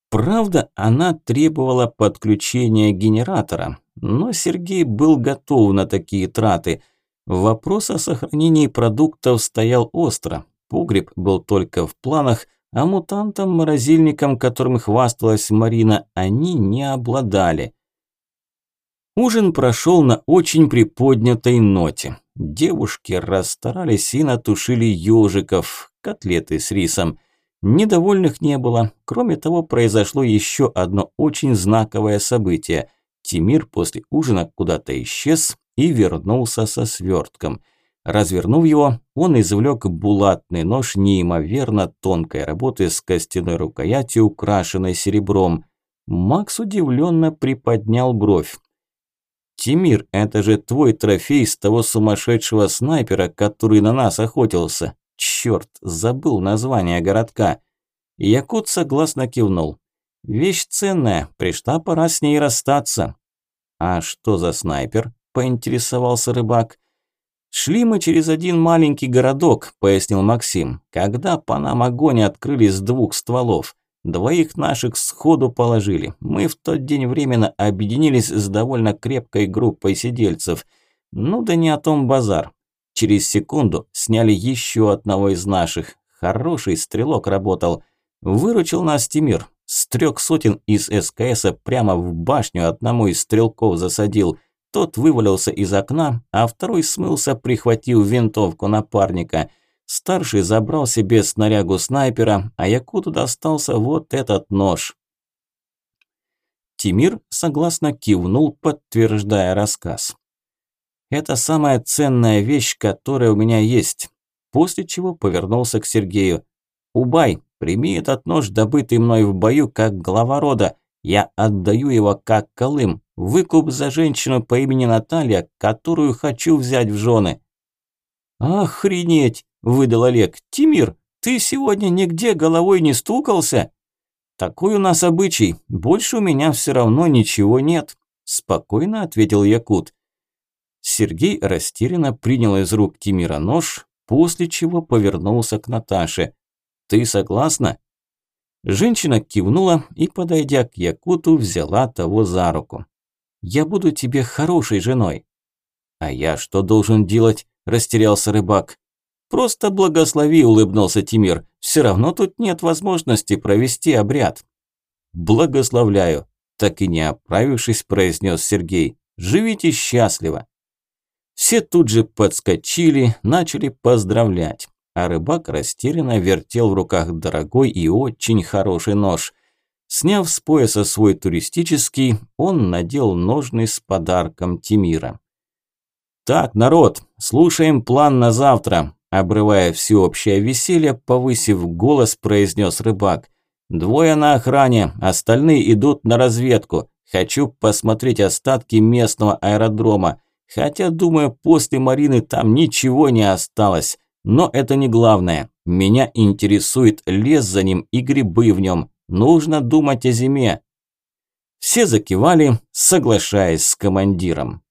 Правда, она требовала подключения генератора, но Сергей был готов на такие траты. Вопрос о сохранении продуктов стоял остро. Погреб был только в планах, а мутантам-морозильникам, которым хвасталась Марина, они не обладали. Ужин прошел на очень приподнятой ноте. Девушки расстарались и натушили ежиков, котлеты с рисом. Недовольных не было. Кроме того, произошло еще одно очень знаковое событие. Тимир после ужина куда-то исчез и вернулся со свертком. Развернув его, он извлек булатный нож неимоверно тонкой работы с костяной рукоятью, украшенной серебром. Макс удивленно приподнял бровь. «Тимир, это же твой трофей с того сумасшедшего снайпера, который на нас охотился. Черт, забыл название городка». Якут согласно кивнул. «Вещь ценная, пришла пора с ней расстаться». «А что за снайпер?» – поинтересовался рыбак. «Шли мы через один маленький городок», – пояснил Максим, «когда по нам огонь открыли с двух стволов. Двоих наших сходу положили. Мы в тот день временно объединились с довольно крепкой группой сидельцев. Ну да не о том базар. Через секунду сняли еще одного из наших. Хороший стрелок работал. Выручил нас Тимир. С трех сотен из СКСа прямо в башню одному из стрелков засадил. Тот вывалился из окна, а второй смылся, прихватив винтовку напарника – Старший забрал себе снарягу снайпера, а Якуту достался вот этот нож. Тимир согласно кивнул, подтверждая рассказ. «Это самая ценная вещь, которая у меня есть», после чего повернулся к Сергею. «Убай, прими этот нож, добытый мной в бою, как глава рода. Я отдаю его как колым, выкуп за женщину по имени Наталья, которую хочу взять в жены». «Охренеть!» – выдал Олег. «Тимир, ты сегодня нигде головой не стукался?» «Такой у нас обычай. Больше у меня все равно ничего нет», – спокойно ответил Якут. Сергей растерянно принял из рук Тимира нож, после чего повернулся к Наташе. «Ты согласна?» Женщина кивнула и, подойдя к Якуту, взяла того за руку. «Я буду тебе хорошей женой». «А я что должен делать?» – растерялся рыбак. «Просто благослови», – улыбнулся Тимир. «Все равно тут нет возможности провести обряд». «Благословляю», – так и не оправившись, произнес Сергей. «Живите счастливо». Все тут же подскочили, начали поздравлять, а рыбак растерянно вертел в руках дорогой и очень хороший нож. Сняв с пояса свой туристический, он надел ножны с подарком Тимира. «Так, народ, слушаем план на завтра», – обрывая всеобщее веселье, повысив голос, произнес рыбак. «Двое на охране, остальные идут на разведку. Хочу посмотреть остатки местного аэродрома. Хотя, думаю, после Марины там ничего не осталось. Но это не главное. Меня интересует лес за ним и грибы в нем. Нужно думать о зиме. Все закивали, соглашаясь с командиром.